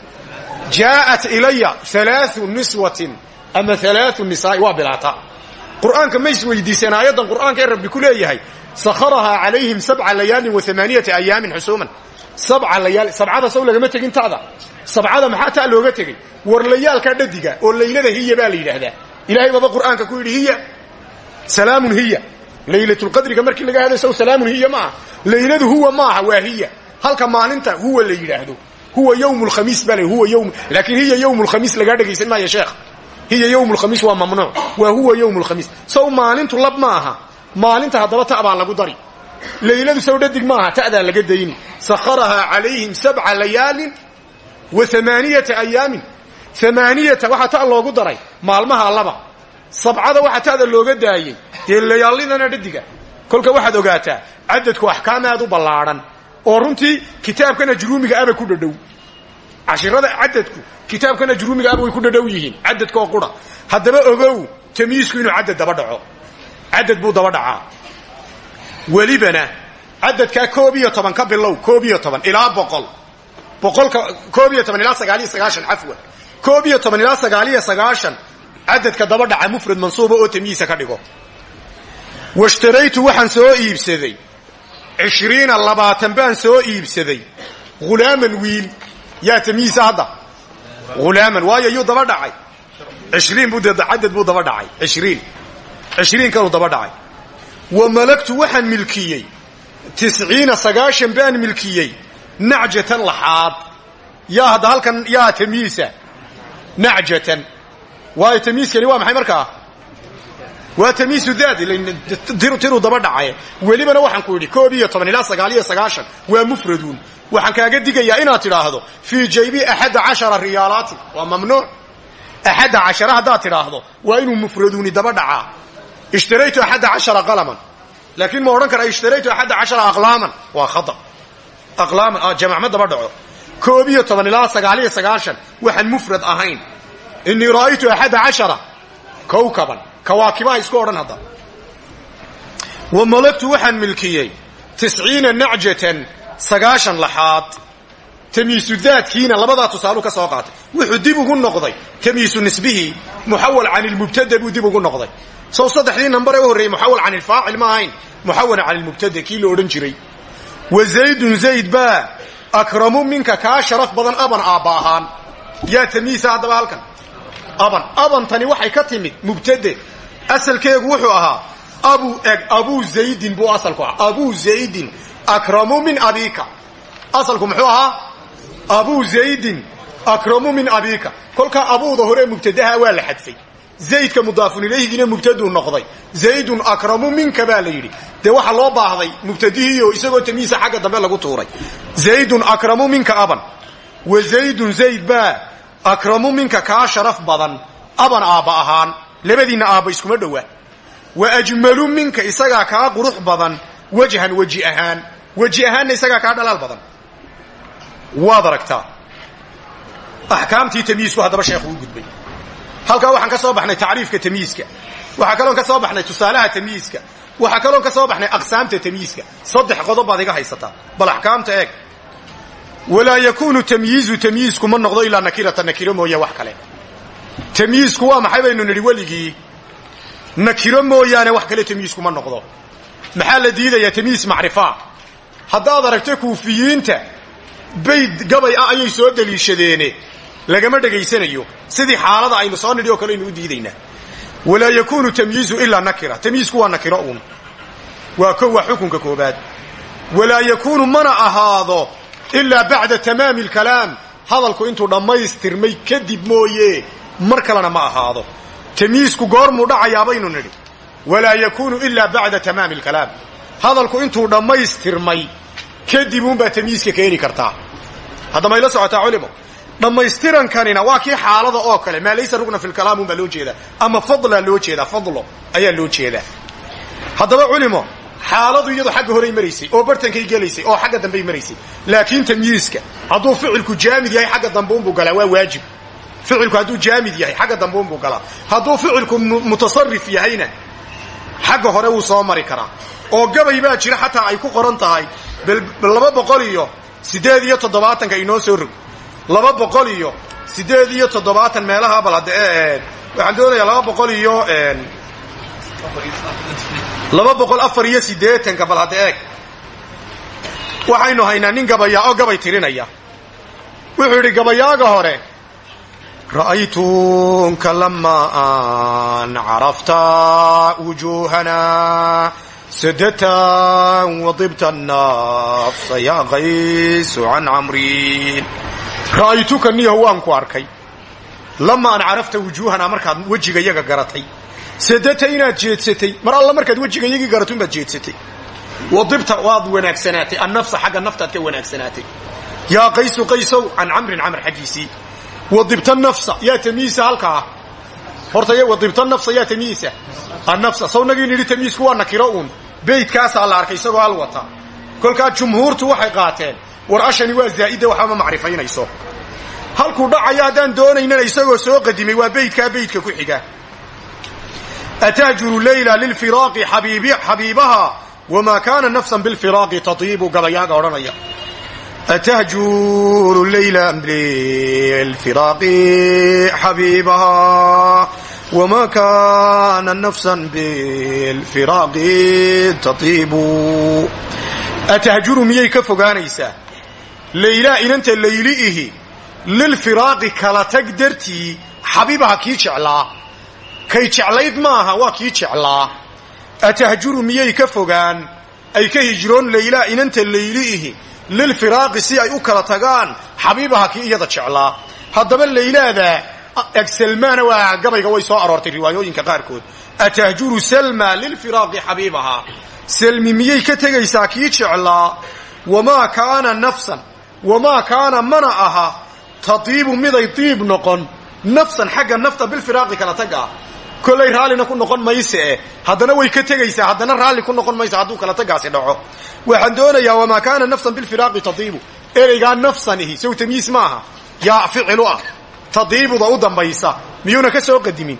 Jaa'at ilaya alaau niswatin ama alaau nisaai waa bilaata. Qur'aanka ma isweydiiseen aayaddan qur'aanka ee rabbi ku leeyahay sakharahaa calayhim sabca layaalin wa amaaniyata ayaamin xusuuman sabca layaal sabcada saw lagama tegin ta'da sabcada maxaa ta looga tegey? War layaalka dhadiga oo laylada hiya baa la yidhaahdaa. Ilahay baba qur'aanka ku yidhi hiya salaamun hiya. Laylatulqadriga markii laga hadlay saw salaamun hiya maaha layladu huwa maaha waa hiya. Halka maalinta huwa la yidhaahdo. Huwa ywm lkhamiis baa huwa ywm laakiin hiya ywm lkhamiis lagaa dhegaysan maayo sheekh. Hiya ywm lkhamiis waa mamnuuc. Waa huwa ywm lkhamiis saw maalintu lab ma aha maalinta haddaba ta baa lagu dari. Layladu saw dhadig maaha ta'daa laga dayni sakharahaa calayhim sabca layaalin wa amaaniyata ayaamin amaaniyata waxaa ta loogu daray maalmaha laba. Sabcada waxaa ta'da looga daayey dee layaalidana dhadiga kolka waxaad ogaataa cadadku axkaam aad u ballaadhan oo runtii kitaabkan ajruumiga aba ku dhadhow. Cashirada cadadku kitaabkan ajruumiga aba way ku dhadhow yihiin cadadka oo qura. Haddaba ogow tamyiisku inuu cadad daba dhaco cadad buu daba dhacaa welibana cadadkaa koob iyo toban ka bilow koob iyo toban ilaa boqol boqolka koob iyo toban ilaa sagaaliyo sagaashan cafwan koob iyo toban ilaa sagaaliyo sagaashan cadadka daba dhaca mufrad mansuuba oo tamyiisa ka dhigo washtaraytu waxaan soo iibsaday cishriina labaatan baan soo iibsaday hulaaman wiil yaa tamyiisa hadda hulaaman waayo yuu daba dhacay ishriin buu daba dhacay ishriin ishriinkanuu daba dhacay. Wa malagtu waxaan milkiyey. Tisciina sagaashan baan milkiyey. Nacjatan laxaad. Yaa hadda halkan yaa tamyiisa nacjatan. Waayo tamyiiskani waa maxay markaa? Waa tamyiisu daad tiruu daba dhacay welibana waxaan ku yidhi koob iyo toban ilaa sagaal iyo sagaashan waa mufraduun. Waxaan kaaga digayaa inaad tidhaahdo fii jaybi axadda cashara riyaalaatin waa mamnuuc. Axadda cashara haddaad tidhaahdo waa inuu mufraduuni daba dhacaa ishtaraytu axadda cashara qalaman laakiin ma odhan kara ishtaraytu axadda cashara aqlaaman waa khata aqlaaman jamac ma daba dhaco koob iyo toban ilaa sagaal iyo sagaashan waxaan mufrad ahayn inii ra'aytu axadda cashara kowkaban kawaakibaha isku odhan hadda wa malagtu waxaan milkiyey tisciina nacjatan sagaashan laxaad tamyiisu daadkiina labadaa tusaalu ka soo qaatay wuxuu dib ugu noqday tamyiisu nisbihii muxawal can ilmubtada buu dib ugu noqday sow saddexdii nambar ee u horreeyey muxawal can ilfaacil ma ahayn. Muxawala can ilmubtada kii la jiray. Wa zaydun zayd baa akramu minka kaa sharaf badan aban aabba ahaan. Yaa tamyiisa haddaba halkan. Aban. Abantani waxay ka timid mubtade. Asalkeegu wuxuu ahaa abu eg abuu zaydin buu asalku ahaa. Abuu zaydin akramu min abiika asalku muxuu ahaa abuu zaydin akramu min abiika kolkaa abuuda hore mubtadaha waa la xadfay zaydka mudaafun ilayhigiina mubtaduu noqday. Zaydun akramu minka baa la yidhi. Dee waxaa loo baahday mubtadihiio isagoo tamiisa xagga dambe lagu tuuray. Zaydun akramu minka aban. Wa zaydun zayd baa akramu minka kaa sharaf badan. Aban aabba ahaan labadiinna aabba iskuma dhowa wa ajmalu minka isagaa kaa qurux badan wajhan weji ahaan. Weji ahaanna isagaa kaa dhalaal badan. Waad aragtaa halkaa waxaan ka soo baxnay tacriifka tamyiiska waxaa kaloon ka soo baxnay tusaalaha tamyiiska waxaa kaloon ka soo baxnay aqsaamta tamyiiska saddex qodob baad iga haysataa. Bal axkaamta eeg. Walaa yakuunu tamyiizu tamyiisku ma noqdo ilaa nakirata nakiro mooye wax kale. Tamyiisku waa maxay baynu nidhi weligii? Nakiro mooyaane wax kale tamyiisku ma noqdo. Maxaa la diidayaa tamyiis macrifaa haddaad aragto kuufiyiinta bayd gabay ah ayay soo deliishadeene lagama dhegaysanayo sidii xaalada aynu soo nidhi oo kale aynu u diidaynaa walaa yakuunu tamyiizu ilaa nakira. Tamyiisku waa nakiro uun. Waa ko waa xukunka koobaad. Walaa yakuunu mana ahaado ilaa bacda tamaami alkalaam hadalku intuu dhammaystirmay kadib mooye mar kalena ma ahaado. Tamyiisku goormuu dhacayaa baynu nidhi. Walaa yakuunu ilaa bacda tamaami alkalaam hadalku intuu dhammaystirmay kadib uunbaa tamyiiska keeni kartaa. Haddama ayla socotaa culimo dhammaystirankanina waa kii xaalada oo kale. Maa laysa rugna fi lkalaam unbaa loo jeedaa. Ama fadlaa loo jeedaa fadlo ayaa loo jeedaa. Haddaba culimo xaaladu iyadu xagga horay maraysay oo bartankay gelaysay oo xagga dambey maraysay laakiin tamyiiska hadduu ficilku jaamid yahay xagga dambe unbuu galaa waa waajib. Ficilku hadduu jaamid yahay xagga dambe unbuu galaa. Hadduu ficilku mutasarif yahayna xagga hore wuu soo mari karaa. Oo gabay baa jira xataa ay ku qoran tahay laba boqol iyo siddeed iyo toddobaatanka inoo soo rog laba boqol iyo siddeed iyo toddobaatan meelaha bal hadda waxaan doonayaa laba boqol iyo laba boqol afar iyo siddeetanka bal hadda waxaynu haynaa nin gabayaa oo gabay tirinaya. Wuxuu yidhi gabayaaga hore ra'aytunka lamaan carafta wujuuhana sadatan wadibta nafsa yaa qaysu can camrin ra'aytuka niyaho waan ku arkay. Lamaan carafta wujuuhana markaad wejigayaga garatay. Sadata inaad jeedsatay mar alla markaad wejigayagii garato inbaad jeedsatay. Wadibta waad wanaagsanaatay annafsa xagga naftaad ka wanaagsanaatay. Yaa qaysu qaysow can camrin camr xaggiisii. Wadibta nafsa yaa tamyiisa halkaa horta wadibta nafsa yaa tamyiisa annafsa sawnagii nidhi tamyiisku waa nakiro uun. Beydkaasaa la arkay isagoo al wata. Jumhuurtu waxay qaateen war ashani waa zaa'ida waxbama macrifaynayso. Halkuu dhacayo haddaan isagoo soo qadimay waa beydkaa beydka ku xiga. Atahjuru leyla lilfiraaqi xabiibaha wamaa kaana nafsan bilfiraaqi tatiibu gabayaaga odhanaya. Atahjuru leyla lilfiraaqi xabiibaha wma kana nafsa bilfiraaqi tatiibu atahjuru miyay ka fogaanaysaa laylaa inanta layliihi lilfiraaqi kala tag dartii xabiibaha kii jeclaa? Kay jeclayd maaha waa kii jeclaa? Atahjuru miyay ka fogaan? Ay ka hijroon laylaa inanta layliihi lilfiraaqi si ay u kala tagaan xabiibaha kii iyada jeclaa? Haddaba laylaada salmaana waa gabayga way soo aroortay riwaayooyinka qaarkood. Atahjuru salma lilfiraaqi xabiibaha salmi miyay ka tegaysaa kii jeclaa? Wamaa kaana nafsan wamaa kaana mana aha tatiibu miday diib noqon nafsan xagga nafta bilfiraaqi kala taga kollay raallina ku noqon mayse eh haddana way ka tegaysaa haddana raalli ku noqon maysa hadduu kala tagaasi dhaco waxaan doonayaa wamaa kaana nafsan bilfiraaqi tatiibu ereygaa nafsanihi sow tamyiis maaha yaa ficilu ah tadiibuda u dambaysa miyuuna ka soo qadimin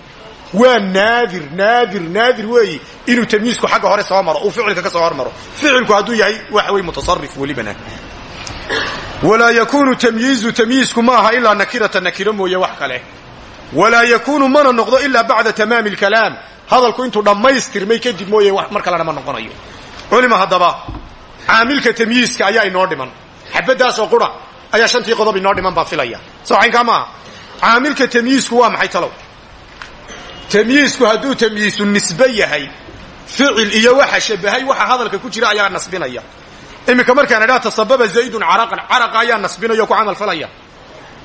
waa naadir naadir naadir weeyi inuu tamyiisku xagga hore soo maro uu ficilka ka soo hormaro ficilku walaa yakuunu tamyiizu tamyiisku ma aha ilaa nakirata nakiro mooye wax kale. Walaa yakuunu mana noqdo ilaa bacda tamaami alkalaam. Hadalku intuu dhammaystirmay kadib mooye mar kalena ma noqonayo. Culima haddaba caamilka tamyiiska ayaa inoo dhiman. Xabaddaasoo qura ayaa shantii qodob inoo dhiman baan filaya. Soo caynkaa maaha caamilka tamyiisku waa maxay talow? Tamyiisku hadduu tamyiisu nisbe yahay ficil iyo waxa shabahay waxa hadalka ku jira ayaa nasbinaya iminka markaan idhaa tasababa zaydun caraqan. Caraqa ayaa nasbinaya o ku camal falaya.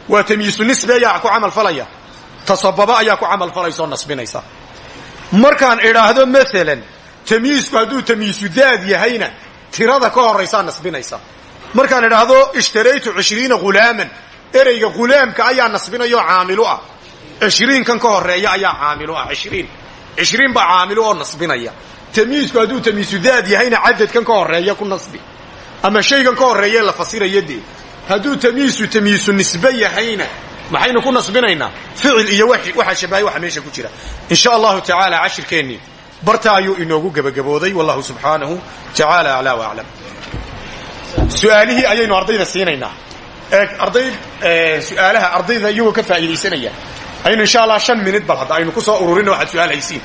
Waa tamyiisu nisbe ayaa ku camal falaya. Tasababa ayaa ku camal falaysa oo nasbinaysa. Markaan idhaahdo maalan tamyiisku hadduu tamyiisu daad yahayna tirada ka horaysaa nasbinaysa. Markaan idhaahdo ishtaraytu cishriina hulaaman ereyga hulaamka ayaa nasbinayo caamilu ah. Cishriinkan ka horreeya ayaa caamilu ah ishriin ishriin baa caamilu oo nasbinaya. Tamyiisku hadduu tamyiisu daad yahayna cadadkan ka horreeya ku nasbi ama shaygan ka horeeye la fasiraya dee. Hadduu tamyiisu tamyiisu nisbe yahayna maxaynu ku nasbinaynaa? Ficil iyo waxaa shabahay waxa meesha ku jira. In sha allahu tacaala cashirkeennii barta ayuu inoogu gebagabooday wallahu subxaanahu tacaala aclaa wa aclam. Su'aalihii ayaynu ardayda siinaynaa. Eeg arday su'aalaha ardayda iyagoo ka faa'iidaysanaya. Aynu insha allah shan minid bal hadda aynu ku soo ururina waxaad su'aal haysiin